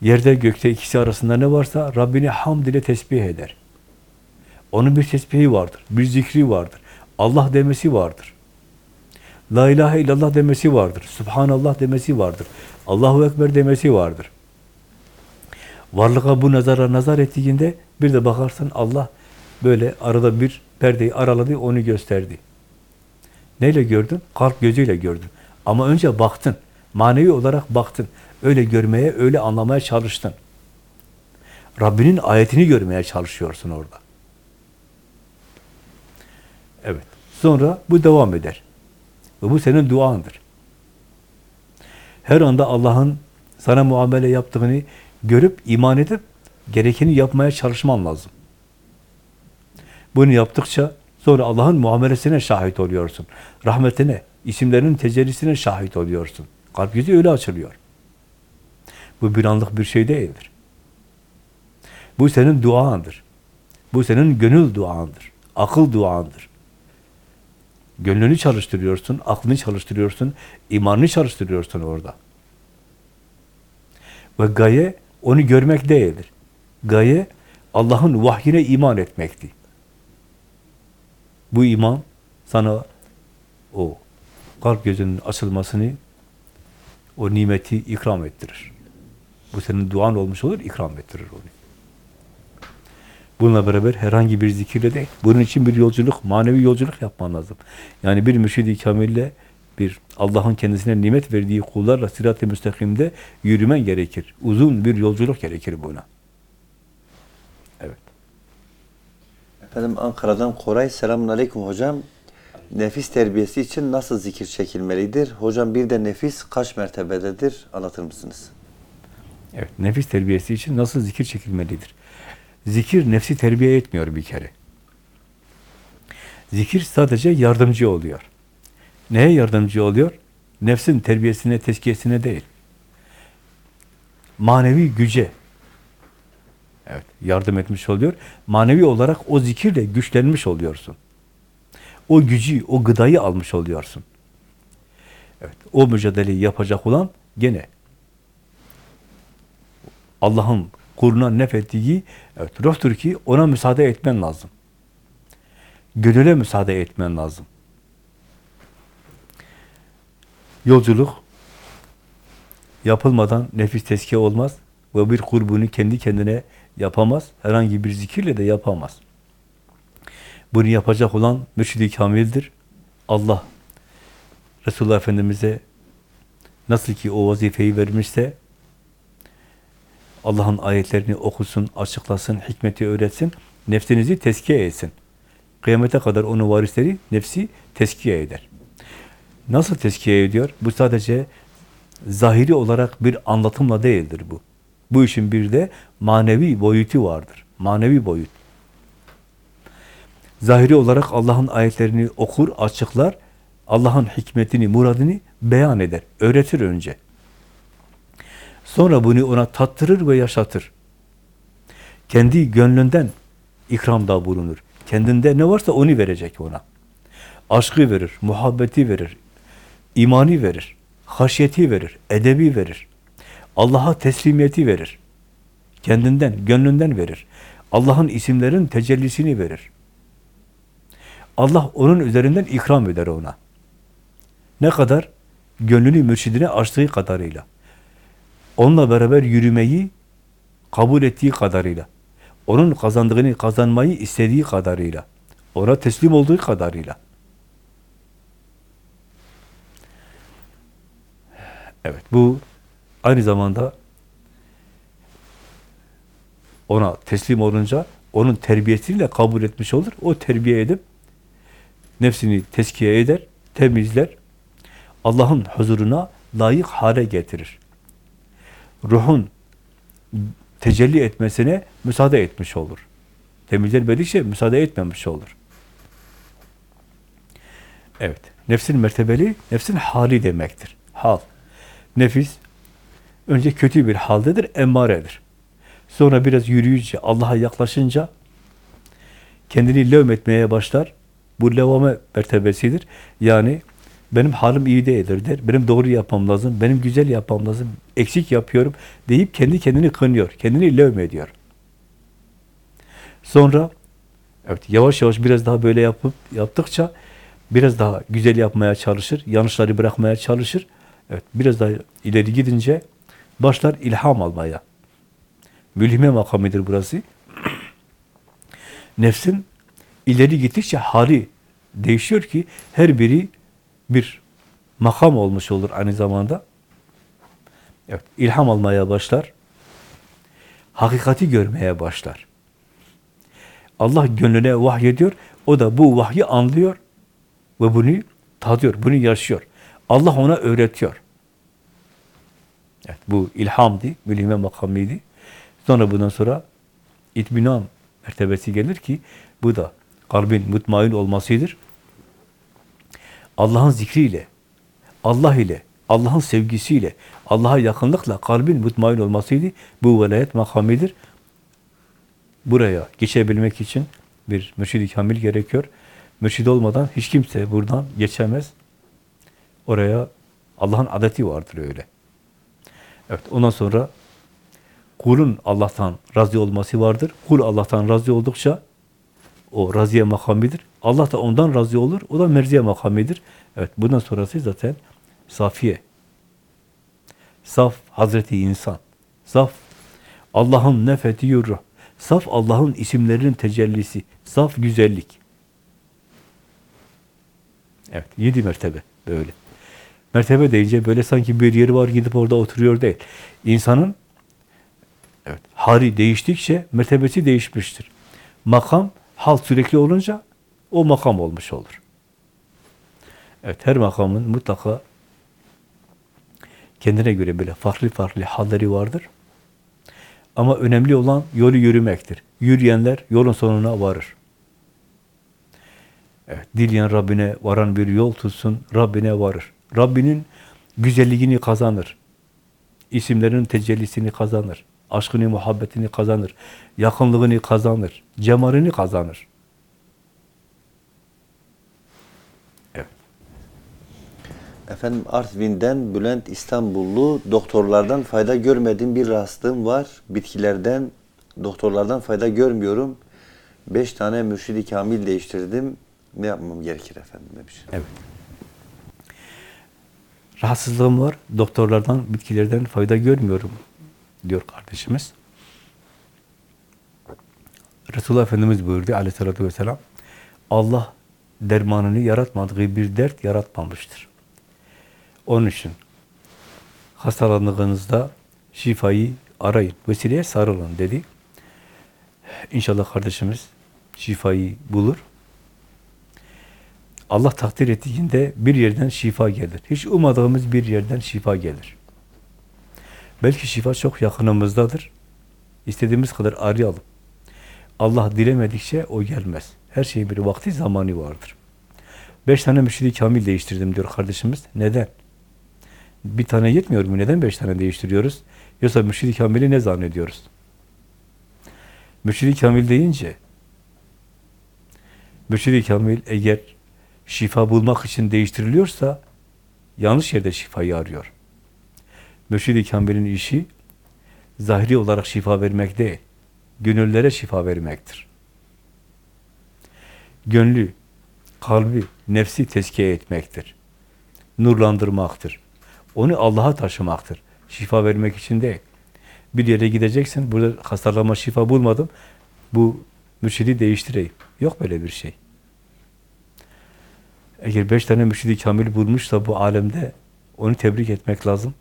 yerde gökte ikisi arasında ne varsa Rabbini hamd ile tesbih eder. Onun bir tesbihi vardır, bir zikri vardır. Allah demesi vardır. La ilahe illallah demesi vardır. Subhanallah demesi vardır. Allahu Ekber demesi vardır. Varlığa bu nazara nazar ettiğinde bir de bakarsın Allah böyle arada bir perdeyi araladı, onu gösterdi. Neyle gördün? Kalp gözüyle gördün. Ama önce baktın. Manevi olarak baktın. Öyle görmeye, öyle anlamaya çalıştın. Rabbinin ayetini görmeye çalışıyorsun orada. Evet. Sonra bu devam eder. Ve bu senin duandır. Her anda Allah'ın sana muamele yaptığını görüp, iman edip, gerekeni yapmaya çalışman lazım. Bunu yaptıkça sonra Allah'ın muamelesine şahit oluyorsun. Rahmetine, isimlerinin tecellisine şahit oluyorsun. Kalp yüzü öyle açılıyor. Bu bir anlık bir şey değildir. Bu senin duandır. Bu senin gönül duandır. Akıl duandır. Gönlünü çalıştırıyorsun, aklını çalıştırıyorsun, imanını çalıştırıyorsun orada. Ve gaye onu görmek değildir. Gaye Allah'ın vahyine iman etmekti. Bu iman sana o kalp gözünün açılmasını, o nimeti ikram ettirir. Bu senin duan olmuş olur, ikram ettirir onu. Bununla beraber herhangi bir zikirle değil. Bunun için bir yolculuk, manevi yolculuk yapman lazım. Yani bir mürşid-i kamille bir Allah'ın kendisine nimet verdiği kullarla sirat-i müstakimde yürümen gerekir. Uzun bir yolculuk gerekir buna. Evet. Efendim Ankara'dan Koray selamun aleyküm hocam. Nefis terbiyesi için nasıl zikir çekilmelidir? Hocam bir de nefis kaç mertebededir? Anlatır mısınız? Evet, nefis terbiyesi için nasıl zikir çekilmelidir? Zikir nefsi terbiye etmiyor bir kere. Zikir sadece yardımcı oluyor. Neye yardımcı oluyor? Nefsin terbiyesine, tezkiyesine değil. Manevi güce evet, yardım etmiş oluyor. Manevi olarak o zikirle güçlenmiş oluyorsun. O gücü, o gıdayı almış oluyorsun. Evet, o mücadeleyi yapacak olan gene Allah'ın kuluna nefettiği evet, ruhtur ki ona müsaade etmen lazım. Gönüle müsaade etmen lazım. Yolculuk yapılmadan nefis tezkiye olmaz ve bir kul bunu kendi kendine yapamaz. Herhangi bir zikirle de yapamaz. Bunu yapacak olan mürşid-i kamildir. Allah Resulullah Efendimiz'e nasıl ki o vazifeyi vermişse Allah'ın ayetlerini okusun, açıklasın, hikmeti öğretsin, nefsinizi teskiye etsin. Kıyamete kadar onun varisleri nefsi teskiye eder. Nasıl teskiye ediyor? Bu sadece zahiri olarak bir anlatımla değildir bu. Bu işin bir de manevi boyutu vardır. Manevi boyut. Zahiri olarak Allah'ın ayetlerini okur, açıklar, Allah'ın hikmetini, muradını beyan eder, öğretir önce. Sonra bunu ona tattırır ve yaşatır. Kendi gönlünden ikramda bulunur. Kendinde ne varsa onu verecek ona. Aşkı verir, muhabbeti verir, imani verir, haşyeti verir, edebi verir. Allah'a teslimiyeti verir. Kendinden, gönlünden verir. Allah'ın isimlerin tecellisini verir. Allah onun üzerinden ikram eder ona. Ne kadar? Gönlünü mürşidine açtığı kadarıyla. Onunla beraber yürümeyi kabul ettiği kadarıyla. Onun kazandığını kazanmayı istediği kadarıyla. Ona teslim olduğu kadarıyla. Evet, bu aynı zamanda ona teslim olunca onun terbiyesiyle kabul etmiş olur. O terbiye edip nefsini teskiye eder, temizler. Allah'ın huzuruna layık hale getirir. Ruhun tecelli etmesine müsaade etmiş olur. Temizlenmedikçe müsaade etmemiş olur. Evet. Nefsin mertebeli, nefsin hali demektir. Hal. Nefis önce kötü bir haldedir, emmaredir. Sonra biraz yürüyünce, Allah'a yaklaşınca kendini levmetmeye başlar. Bu levame mertebesidir. Yani benim halim iyi değildir der. Benim doğru yapmam lazım, benim güzel yapmam lazım, eksik yapıyorum deyip kendi kendini kınıyor, kendini levmediyor. Sonra evet yavaş yavaş biraz daha böyle yapıp yaptıkça biraz daha güzel yapmaya çalışır, yanlışları bırakmaya çalışır. Evet, biraz daha ileri gidince başlar ilham almaya. Mülhime makamıdır burası. Nefsin ileri gittikçe hali değişiyor ki her biri bir makam olmuş olur aynı zamanda. Evet, ilham almaya başlar. Hakikati görmeye başlar. Allah gönlüne vahyediyor. O da bu vahyi anlıyor ve bunu tadıyor, bunu yaşıyor. Allah ona öğretiyor. Evet, bu ilhamdı, bilime makamıydı. Sonra bundan sonra itminan mertebesi gelir ki bu da kalbin mutmain olmasıdır. Allah'ın zikriyle, Allah ile, Allah'ın sevgisiyle, Allah'a yakınlıkla kalbin mutmain olmasıydı. Bu velayet makamidir. Buraya geçebilmek için bir mürşid-i kamil gerekiyor. Mürşid olmadan hiç kimse buradan geçemez. Oraya Allah'ın adeti vardır öyle. Evet, ondan sonra kulun Allah'tan razı olması vardır. Kul Allah'tan razı oldukça o razıya makamidir. Allah da ondan razı olur. O da merziye makamidir. Evet, bundan sonrası zaten safiye. Saf Hazreti insan. Saf Allah'ın nefeti ruh. Saf Allah'ın isimlerinin tecellisi. Saf güzellik. Evet, yedi mertebe böyle. Mertebe deyince böyle sanki bir yeri var gidip orada oturuyor değil. İnsanın evet, hali değiştikçe mertebesi değişmiştir. Makam, hal sürekli olunca o makam olmuş olur. Evet, her makamın mutlaka kendine göre böyle farklı farklı halleri vardır. Ama önemli olan yolu yürümektir. Yürüyenler yolun sonuna varır. Evet, dileyen Rabbine varan bir yol tutsun, Rabbine varır. Rabbinin güzelliğini kazanır. İsimlerinin tecellisini kazanır. Aşkını, muhabbetini kazanır. Yakınlığını kazanır. Cemalini kazanır. Evet. Efendim Artvin'den Bülent İstanbullu doktorlardan fayda görmediğim bir rahatsızlığım var. Bitkilerden doktorlardan fayda görmüyorum. Beş tane mürşidi kamil değiştirdim. Ne yapmam gerekir efendim demiş. Evet. Rahatsızlığım var. Doktorlardan, bitkilerden fayda görmüyorum diyor kardeşimiz. Resulullah Efendimiz buyurdu aleyhissalatü vesselam. Allah dermanını yaratmadığı bir dert yaratmamıştır. Onun için hastalandığınızda şifayı arayın, vesileye sarılın dedi. İnşallah kardeşimiz şifayı bulur. Allah takdir ettiğinde bir yerden şifa gelir. Hiç ummadığımız bir yerden şifa gelir. Belki şifa çok yakınımızdadır. İstediğimiz kadar arayalım. Allah dilemedikçe o gelmez. Her şeyin bir vakti zamanı vardır. Beş tane mürşidi kamil değiştirdim diyor kardeşimiz. Neden? Bir tane yetmiyor mu? Neden beş tane değiştiriyoruz? Yoksa mürşidi kamili ne zannediyoruz? Mürşidi kamil deyince mürşidi kamil eğer şifa bulmak için değiştiriliyorsa yanlış yerde şifayı arıyor. Mürşid-i Kamil'in işi zahiri olarak şifa vermek değil, gönüllere şifa vermektir. Gönlü, kalbi, nefsi tezkiye etmektir. Nurlandırmaktır. Onu Allah'a taşımaktır. Şifa vermek için değil. Bir yere gideceksin, burada hastalama şifa bulmadım, bu mürşidi değiştireyim. Yok böyle bir şey. Eğer beş tane mürşidi kamil bulmuşsa bu alemde onu tebrik etmek lazım.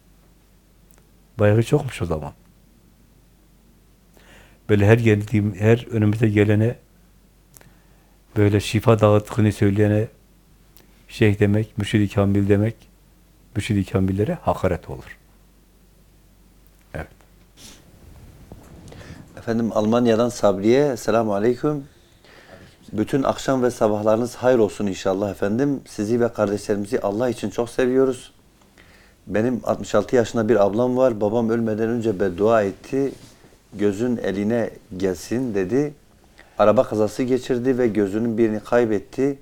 Bayağı çokmuş o zaman. Böyle her geldiğim, her önümüze gelene böyle şifa dağıttığını söyleyene şeyh demek, mürşidi kamil demek, mürşidi kamillere hakaret olur. Evet. Efendim Almanya'dan Sabriye. Selamun Aleyküm. Bütün akşam ve sabahlarınız hayır olsun inşallah efendim. Sizi ve kardeşlerimizi Allah için çok seviyoruz. Benim 66 yaşında bir ablam var. Babam ölmeden önce beddua etti. Gözün eline gelsin dedi. Araba kazası geçirdi ve gözünün birini kaybetti.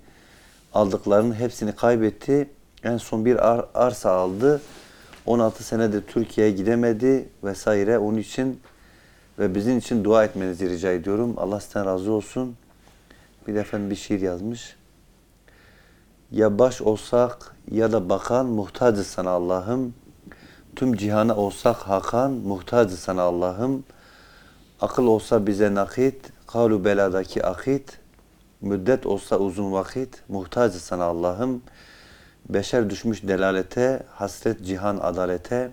Aldıklarının hepsini kaybetti. En son bir ar- arsa aldı. 16 senedir Türkiye'ye gidemedi vesaire. Onun için ve bizim için dua etmenizi rica ediyorum. Allah sizden razı olsun. Bir de efendim bir şiir yazmış. Ya baş olsak ya da bakan muhtacız sana Allah'ım. Tüm cihana olsak hakan muhtacız sana Allah'ım. Akıl olsa bize nakit, kalu beladaki akit. Müddet olsa uzun vakit muhtacız sana Allah'ım. Beşer düşmüş delalete, hasret cihan adalete.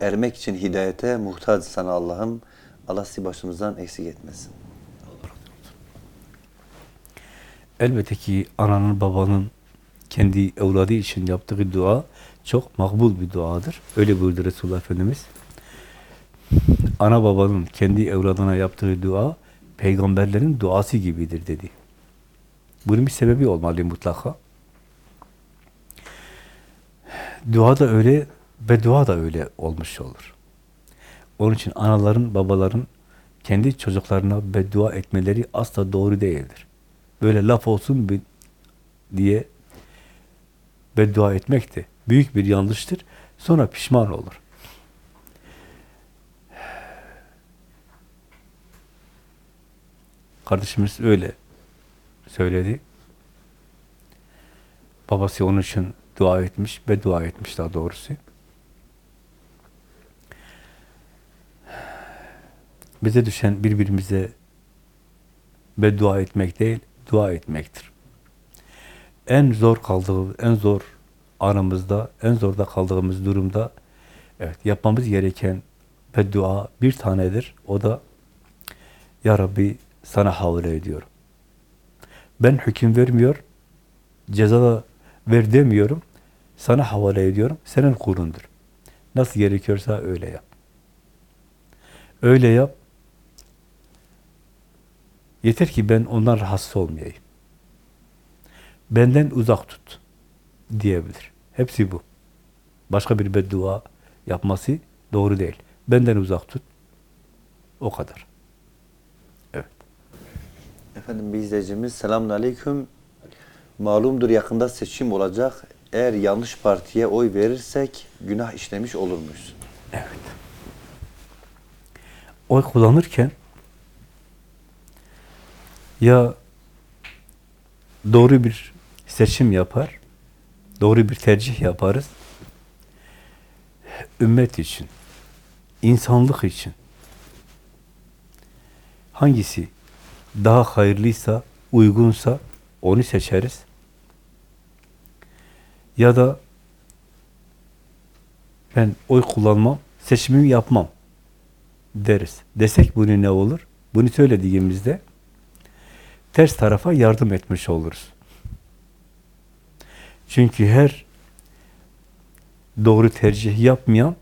Ermek için hidayete muhtacız sana Allah'ım. Allah sizi başımızdan eksik etmesin. Elbette ki ananın babanın kendi evladı için yaptığı dua çok makbul bir duadır. Öyle buyurdu Resulullah Efendimiz. Ana babanın kendi evladına yaptığı dua peygamberlerin duası gibidir dedi. Bunun bir sebebi olmalı mutlaka. Dua da öyle, beddua da öyle olmuş olur. Onun için anaların, babaların kendi çocuklarına beddua etmeleri asla doğru değildir. Böyle laf olsun diye beddua etmek de büyük bir yanlıştır. Sonra pişman olur. Kardeşimiz öyle söyledi. Babası onun için dua etmiş, beddua etmiş daha doğrusu. Bize düşen birbirimize beddua etmek değil, dua etmektir. En zor kaldığı, en zor anımızda, en zorda kaldığımız durumda evet yapmamız gereken beddua bir tanedir. O da Ya Rabbi sana havle ediyorum. Ben hüküm vermiyor, ceza da ver demiyorum. Sana havale ediyorum. Senin kulundur. Nasıl gerekiyorsa öyle yap. Öyle yap. Yeter ki ben ondan rahatsız olmayayım. Benden uzak tut diyebilir. Hepsi bu. Başka bir beddua yapması doğru değil. Benden uzak tut. O kadar. Evet. Efendim bir izleyicimiz selamun aleyküm. Malumdur yakında seçim olacak. Eğer yanlış partiye oy verirsek günah işlemiş olur muyuz? Evet. Oy kullanırken ya doğru bir seçim yapar, doğru bir tercih yaparız. Ümmet için, insanlık için hangisi daha hayırlıysa, uygunsa onu seçeriz. Ya da ben oy kullanmam, seçimimi yapmam deriz. Desek bunu ne olur? Bunu söylediğimizde ters tarafa yardım etmiş oluruz. Çünkü her doğru tercih yapmayan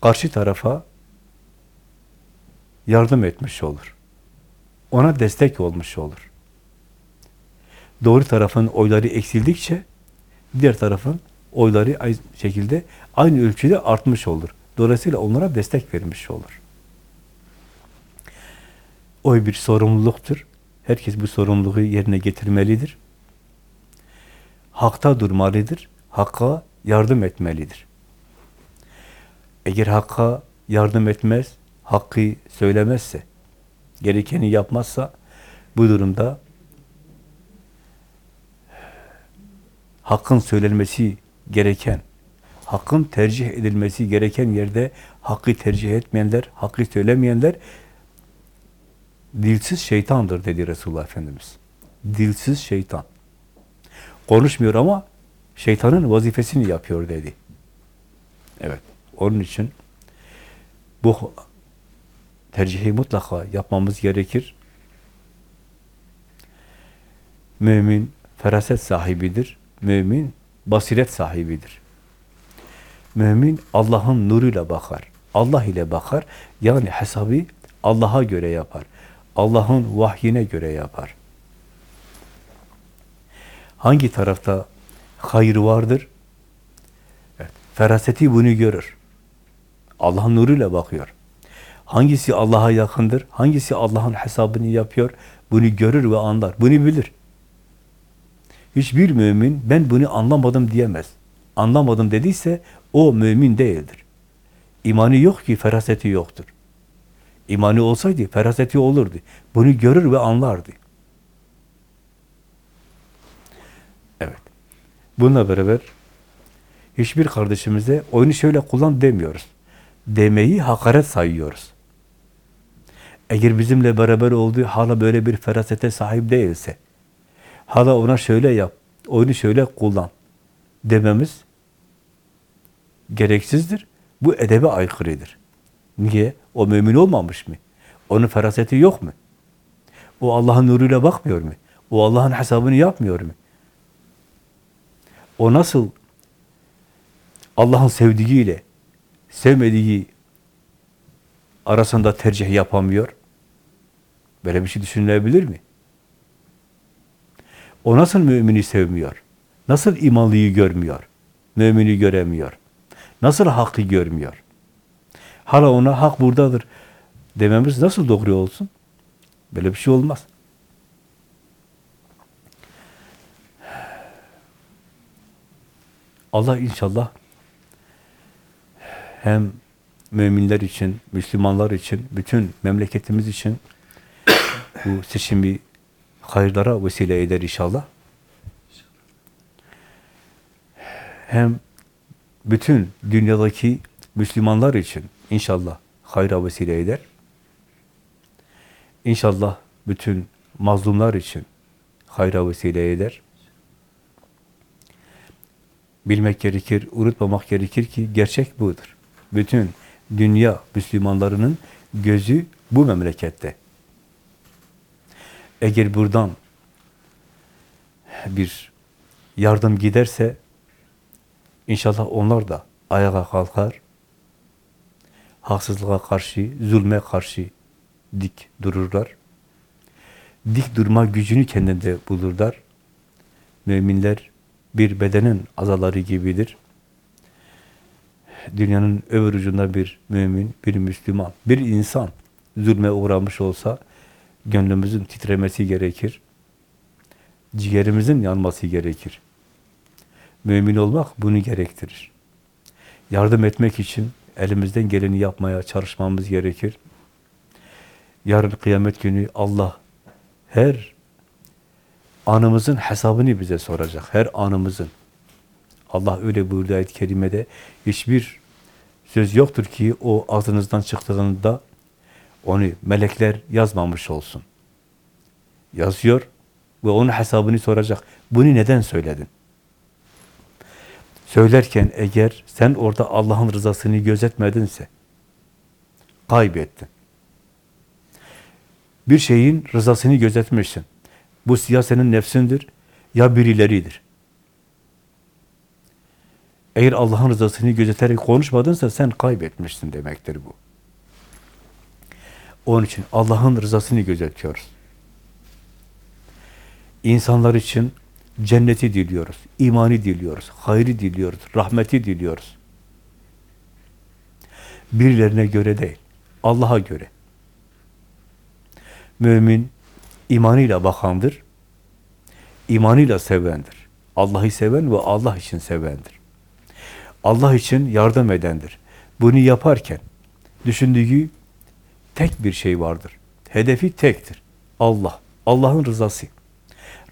karşı tarafa yardım etmiş olur. Ona destek olmuş olur. Doğru tarafın oyları eksildikçe diğer tarafın oyları aynı şekilde aynı ölçüde artmış olur. Dolayısıyla onlara destek vermiş olur. Oy bir sorumluluktur. Herkes bu sorumluluğu yerine getirmelidir. Hakta durmalıdır. Hakka yardım etmelidir. Eğer hakka yardım etmez, hakkı söylemezse, gerekeni yapmazsa bu durumda hakkın söylenmesi gereken, hakkın tercih edilmesi gereken yerde hakkı tercih etmeyenler, hakkı söylemeyenler dilsiz şeytandır dedi Resulullah Efendimiz. Dilsiz şeytan. Konuşmuyor ama şeytanın vazifesini yapıyor dedi. Evet. Onun için bu tercihi mutlaka yapmamız gerekir. Mümin feraset sahibidir. Mümin basiret sahibidir. Mümin Allah'ın nuruyla bakar. Allah ile bakar. Yani hesabı Allah'a göre yapar. Allah'ın vahyine göre yapar. Hangi tarafta hayır vardır? Evet, feraseti bunu görür. Allah'ın nuruyla bakıyor. Hangisi Allah'a yakındır? Hangisi Allah'ın hesabını yapıyor? Bunu görür ve anlar. Bunu bilir. Hiçbir mümin ben bunu anlamadım diyemez. Anlamadım dediyse o mümin değildir. İmanı yok ki feraseti yoktur. İmanı olsaydı feraseti olurdu. Bunu görür ve anlardı. Evet. Bununla beraber hiçbir kardeşimize oyunu şöyle kullan demiyoruz. Demeyi hakaret sayıyoruz. Eğer bizimle beraber olduğu hala böyle bir ferasete sahip değilse, hala ona şöyle yap, oyunu şöyle kullan dememiz gereksizdir. Bu edebe aykırıdır. Niye? O mümin olmamış mı? Onun feraseti yok mu? O Allah'ın nuruyla bakmıyor mu? O Allah'ın hesabını yapmıyor mu? O nasıl Allah'ın sevdiğiyle sevmediği arasında tercih yapamıyor? Böyle bir şey düşünülebilir mi? O nasıl mümini sevmiyor? Nasıl imanlıyı görmüyor? Mümini göremiyor. Nasıl hakkı görmüyor? Hala ona hak buradadır dememiz nasıl doğru olsun? Böyle bir şey olmaz. Allah inşallah hem müminler için, Müslümanlar için, bütün memleketimiz için bu seçimi hayırlara vesile eder inşallah. Hem bütün dünyadaki Müslümanlar için inşallah hayra vesile eder. İnşallah bütün mazlumlar için hayra vesile eder. Bilmek gerekir, unutmamak gerekir ki gerçek budur. Bütün dünya Müslümanlarının gözü bu memlekette. Eğer buradan bir yardım giderse inşallah onlar da ayağa kalkar, haksızlığa karşı, zulme karşı dik dururlar. Dik durma gücünü kendinde bulurlar. Müminler bir bedenin azaları gibidir. Dünyanın öbür ucunda bir mümin, bir Müslüman, bir insan zulme uğramış olsa gönlümüzün titremesi gerekir. Ciğerimizin yanması gerekir. Mümin olmak bunu gerektirir. Yardım etmek için elimizden geleni yapmaya çalışmamız gerekir. Yarın kıyamet günü Allah her anımızın hesabını bize soracak. Her anımızın. Allah öyle buyurdu ayet-i kerimede. Hiçbir söz yoktur ki o ağzınızdan çıktığında onu melekler yazmamış olsun. Yazıyor ve onun hesabını soracak. Bunu neden söyledin? Söylerken eğer sen orada Allah'ın rızasını gözetmedinse kaybettin. Bir şeyin rızasını gözetmişsin. Bu ya nefsindir ya birileridir. Eğer Allah'ın rızasını gözeterek konuşmadınsa sen kaybetmişsin demektir bu. Onun için Allah'ın rızasını gözetiyoruz. İnsanlar için cenneti diliyoruz, imani diliyoruz, hayrı diliyoruz, rahmeti diliyoruz. Birilerine göre değil, Allah'a göre. Mümin imanıyla bakandır, imanıyla sevendir. Allah'ı seven ve Allah için sevendir. Allah için yardım edendir. Bunu yaparken düşündüğü tek bir şey vardır. Hedefi tektir. Allah. Allah'ın rızası.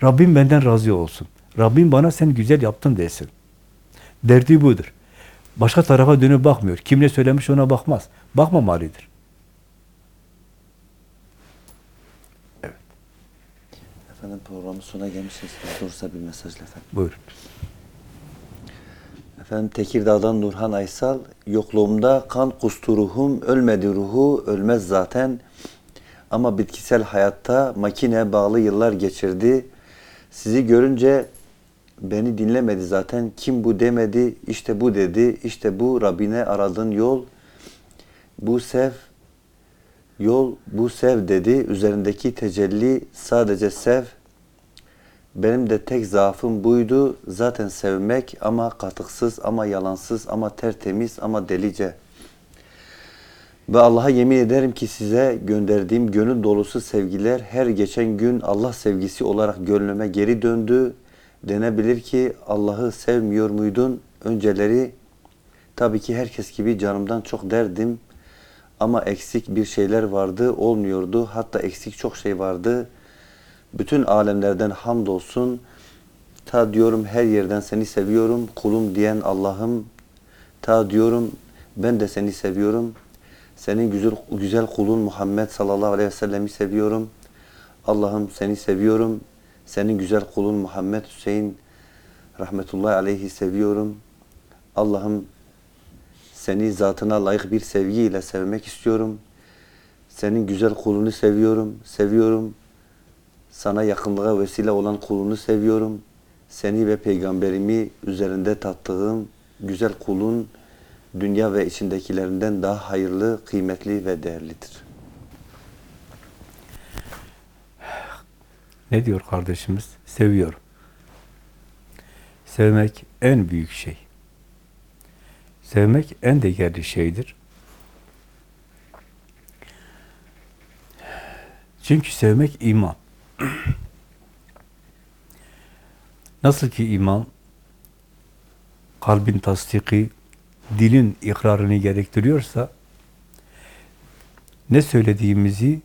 Rabbim benden razı olsun. Rabbim bana sen güzel yaptın desin. Derdi budur. Başka tarafa dönüp bakmıyor. Kim ne söylemiş ona bakmaz. Bakmamalıdır. Efendim programın sonuna gelmişiz. Dursa bir mesajla efendim. Buyurun. Efendim Tekirdağ'dan Nurhan Aysal, yokluğumda kan kustu ruhum, ölmedi ruhu, ölmez zaten. Ama bitkisel hayatta makine bağlı yıllar geçirdi. Sizi görünce beni dinlemedi zaten. Kim bu demedi, işte bu dedi. İşte bu Rabbine aradığın yol. Bu sev, yol bu sev dedi. Üzerindeki tecelli sadece sev. Benim de tek zaafım buydu. Zaten sevmek ama katıksız, ama yalansız, ama tertemiz, ama delice. Ve Allah'a yemin ederim ki size gönderdiğim gönül dolusu sevgiler her geçen gün Allah sevgisi olarak gönlüme geri döndü. Denebilir ki Allah'ı sevmiyor muydun? Önceleri tabii ki herkes gibi canımdan çok derdim. Ama eksik bir şeyler vardı, olmuyordu. Hatta eksik çok şey vardı. Bütün alemlerden hamdolsun. Ta diyorum her yerden seni seviyorum. Kulum diyen Allah'ım. Ta diyorum ben de seni seviyorum. Senin güzel, güzel kulun Muhammed sallallahu aleyhi ve sellem'i seviyorum. Allah'ım seni seviyorum. Senin güzel kulun Muhammed Hüseyin rahmetullahi aleyhi seviyorum. Allah'ım seni zatına layık bir sevgiyle sevmek istiyorum. Senin güzel kulunu seviyorum, seviyorum. Sana yakınlığa vesile olan kulunu seviyorum. Seni ve peygamberimi üzerinde tattığım güzel kulun dünya ve içindekilerinden daha hayırlı, kıymetli ve değerlidir. Ne diyor kardeşimiz? Seviyorum. Sevmek en büyük şey. Sevmek en değerli şeydir. Çünkü sevmek iman. Nasıl ki iman kalbin tasdiki, dilin ikrarını gerektiriyorsa ne söylediğimizi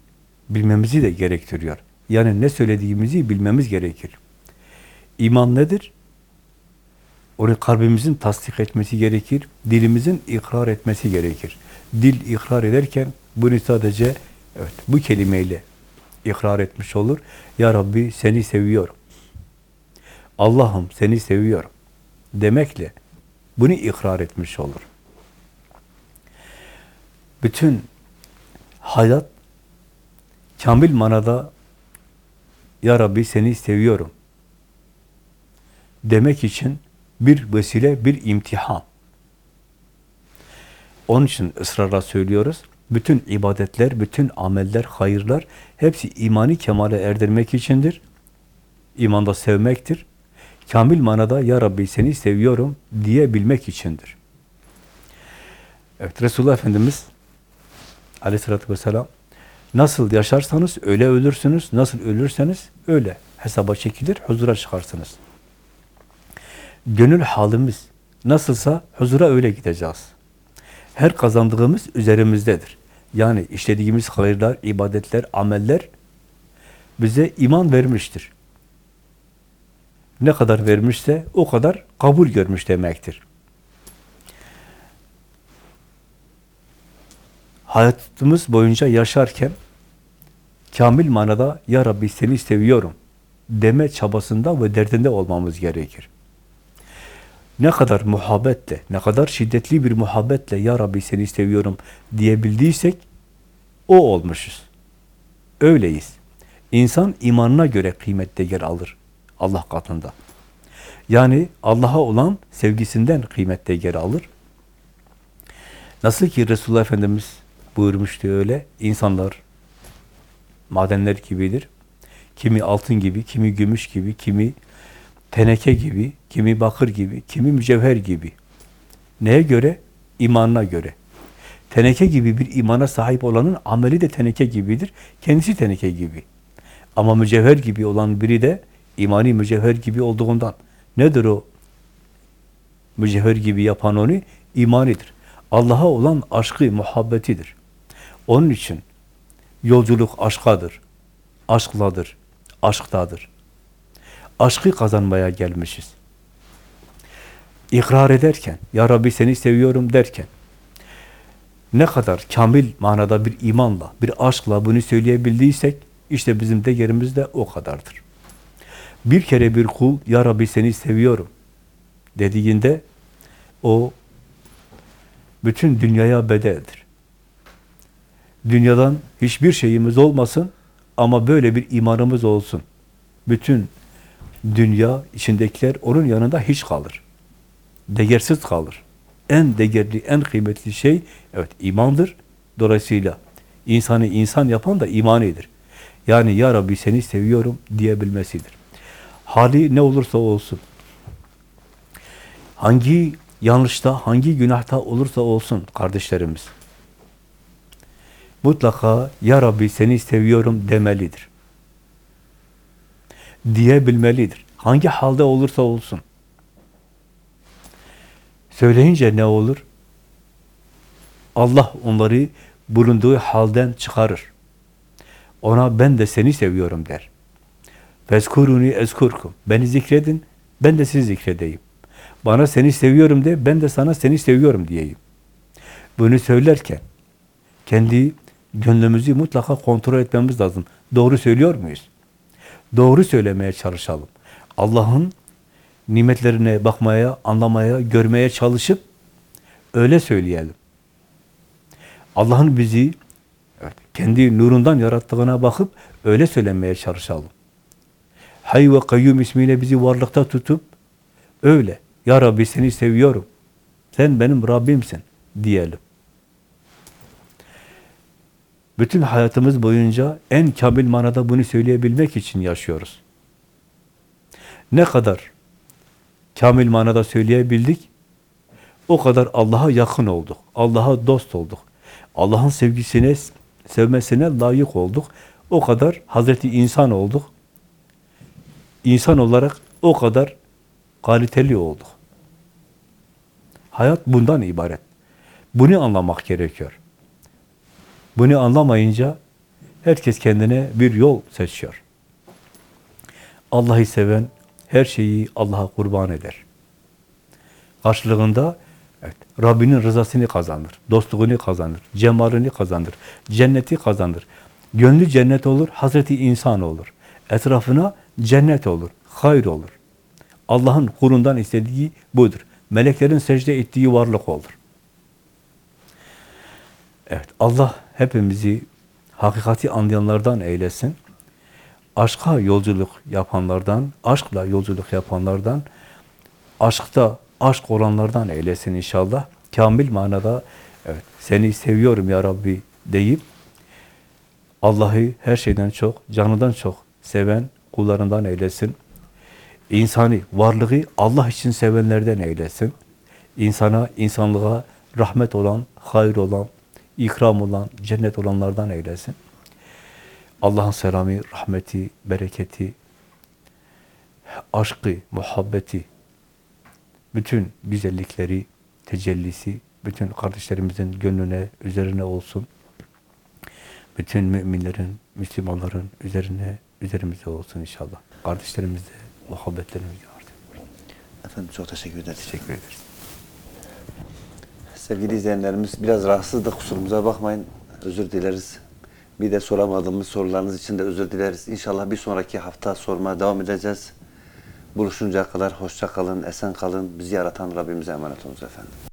bilmemizi de gerektiriyor. Yani ne söylediğimizi bilmemiz gerekir. İman nedir? Onu kalbimizin tasdik etmesi gerekir, dilimizin ikrar etmesi gerekir. Dil ikrar ederken bunu sadece evet bu kelimeyle ikrar etmiş olur. Ya Rabbi seni seviyorum. Allah'ım seni seviyorum demekle bunu ikrar etmiş olur. Bütün hayat kamil manada Ya Rabbi seni seviyorum demek için bir vesile, bir imtihan. Onun için ısrarla söylüyoruz. Bütün ibadetler, bütün ameller, hayırlar hepsi imani kemale erdirmek içindir. İmanda sevmektir. Kamil manada Ya Rabbi seni seviyorum diyebilmek içindir. Evet Resulullah Efendimiz aleyhissalatü vesselam nasıl yaşarsanız öyle ölürsünüz, nasıl ölürseniz öyle hesaba çekilir, huzura çıkarsınız. Gönül halimiz nasılsa huzura öyle gideceğiz. Her kazandığımız üzerimizdedir. Yani işlediğimiz hayırlar, ibadetler, ameller bize iman vermiştir. Ne kadar vermişse o kadar kabul görmüş demektir. Hayatımız boyunca yaşarken kamil manada Ya Rabbi seni seviyorum deme çabasında ve derdinde olmamız gerekir. Ne kadar muhabbetle, ne kadar şiddetli bir muhabbetle Ya Rabbi seni seviyorum diyebildiysek o olmuşuz. Öyleyiz. İnsan imanına göre kıymette yer alır Allah katında. Yani Allah'a olan sevgisinden kıymette yer alır. Nasıl ki Resulullah Efendimiz buyurmuştu öyle, insanlar madenler gibidir. Kimi altın gibi, kimi gümüş gibi, kimi teneke gibi, kimi bakır gibi, kimi mücevher gibi. Neye göre? İmanına göre. Teneke gibi bir imana sahip olanın ameli de teneke gibidir. Kendisi teneke gibi. Ama mücevher gibi olan biri de imani mücevher gibi olduğundan. Nedir o? Mücevher gibi yapan onu imanidir. Allah'a olan aşkı, muhabbetidir. Onun için yolculuk aşkadır. Aşkladır. Aşktadır. Aşkı kazanmaya gelmişiz. İkrar ederken, Ya Rabbi seni seviyorum derken, ne kadar kamil manada bir imanla, bir aşkla bunu söyleyebildiysek, işte bizim de yerimiz de o kadardır. Bir kere bir kul, Ya Rabbi seni seviyorum dediğinde, o bütün dünyaya bedeldir. Dünyadan hiçbir şeyimiz olmasın ama böyle bir imanımız olsun. Bütün dünya içindekiler onun yanında hiç kalır. Değersiz kalır. En değerli, en kıymetli şey evet imandır. Dolayısıyla insanı insan yapan da imanidir. Yani ya Rabbi seni seviyorum diyebilmesidir. Hali ne olursa olsun. Hangi yanlışta, hangi günahta olursa olsun kardeşlerimiz. Mutlaka ya Rabbi seni seviyorum demelidir. Diyebilmelidir. Hangi halde olursa olsun. Söyleyince ne olur? Allah onları bulunduğu halden çıkarır. Ona ben de seni seviyorum der. Fezkuruni ezkurkum. Beni zikredin, ben de sizi zikredeyim. Bana seni seviyorum de, ben de sana seni seviyorum diyeyim. Bunu söylerken kendi gönlümüzü mutlaka kontrol etmemiz lazım. Doğru söylüyor muyuz? Doğru söylemeye çalışalım. Allah'ın nimetlerine bakmaya, anlamaya, görmeye çalışıp öyle söyleyelim. Allah'ın bizi kendi nurundan yarattığına bakıp öyle söylemeye çalışalım. Hay ve Kayyum ismiyle bizi varlıkta tutup öyle. Ya Rabbi seni seviyorum. Sen benim Rabbimsin diyelim. Bütün hayatımız boyunca en kamil manada bunu söyleyebilmek için yaşıyoruz. Ne kadar kamil manada söyleyebildik, o kadar Allah'a yakın olduk. Allah'a dost olduk. Allah'ın sevgisine, sevmesine layık olduk. O kadar Hazreti insan olduk. İnsan olarak o kadar kaliteli olduk. Hayat bundan ibaret. Bunu anlamak gerekiyor. Bunu anlamayınca herkes kendine bir yol seçiyor. Allah'ı seven her şeyi Allah'a kurban eder. Karşılığında evet, Rabbinin rızasını kazanır, dostluğunu kazanır, cemalini kazanır, cenneti kazanır. Gönlü cennet olur, Hazreti insan olur. Etrafına cennet olur, hayır olur. Allah'ın kulundan istediği budur. Meleklerin secde ettiği varlık olur. Evet, Allah hepimizi hakikati anlayanlardan eylesin. Aşka yolculuk yapanlardan, aşkla yolculuk yapanlardan, aşkta aşk olanlardan eylesin inşallah. Kamil manada evet seni seviyorum ya Rabbi deyip Allah'ı her şeyden çok, canından çok seven kullarından eylesin. İnsani varlığı Allah için sevenlerden eylesin. İnsana, insanlığa rahmet olan, hayır olan, ikram olan, cennet olanlardan eylesin. Allah'ın selamı, rahmeti, bereketi, aşkı, muhabbeti, bütün güzellikleri, tecellisi, bütün kardeşlerimizin gönlüne, üzerine olsun. Bütün müminlerin, Müslümanların üzerine, üzerimize olsun inşallah. Kardeşlerimizle muhabbetlerimizi artık. Efendim çok teşekkür ederiz. Teşekkür ederiz. Sevgili izleyenlerimiz biraz rahatsızdık kusurumuza bakmayın. Özür dileriz. Bir de soramadığımız sorularınız için de özür dileriz. İnşallah bir sonraki hafta sormaya devam edeceğiz. Buluşuncaya kadar hoşça kalın, esen kalın. Bizi yaratan Rabbimize emanet olunuz efendim.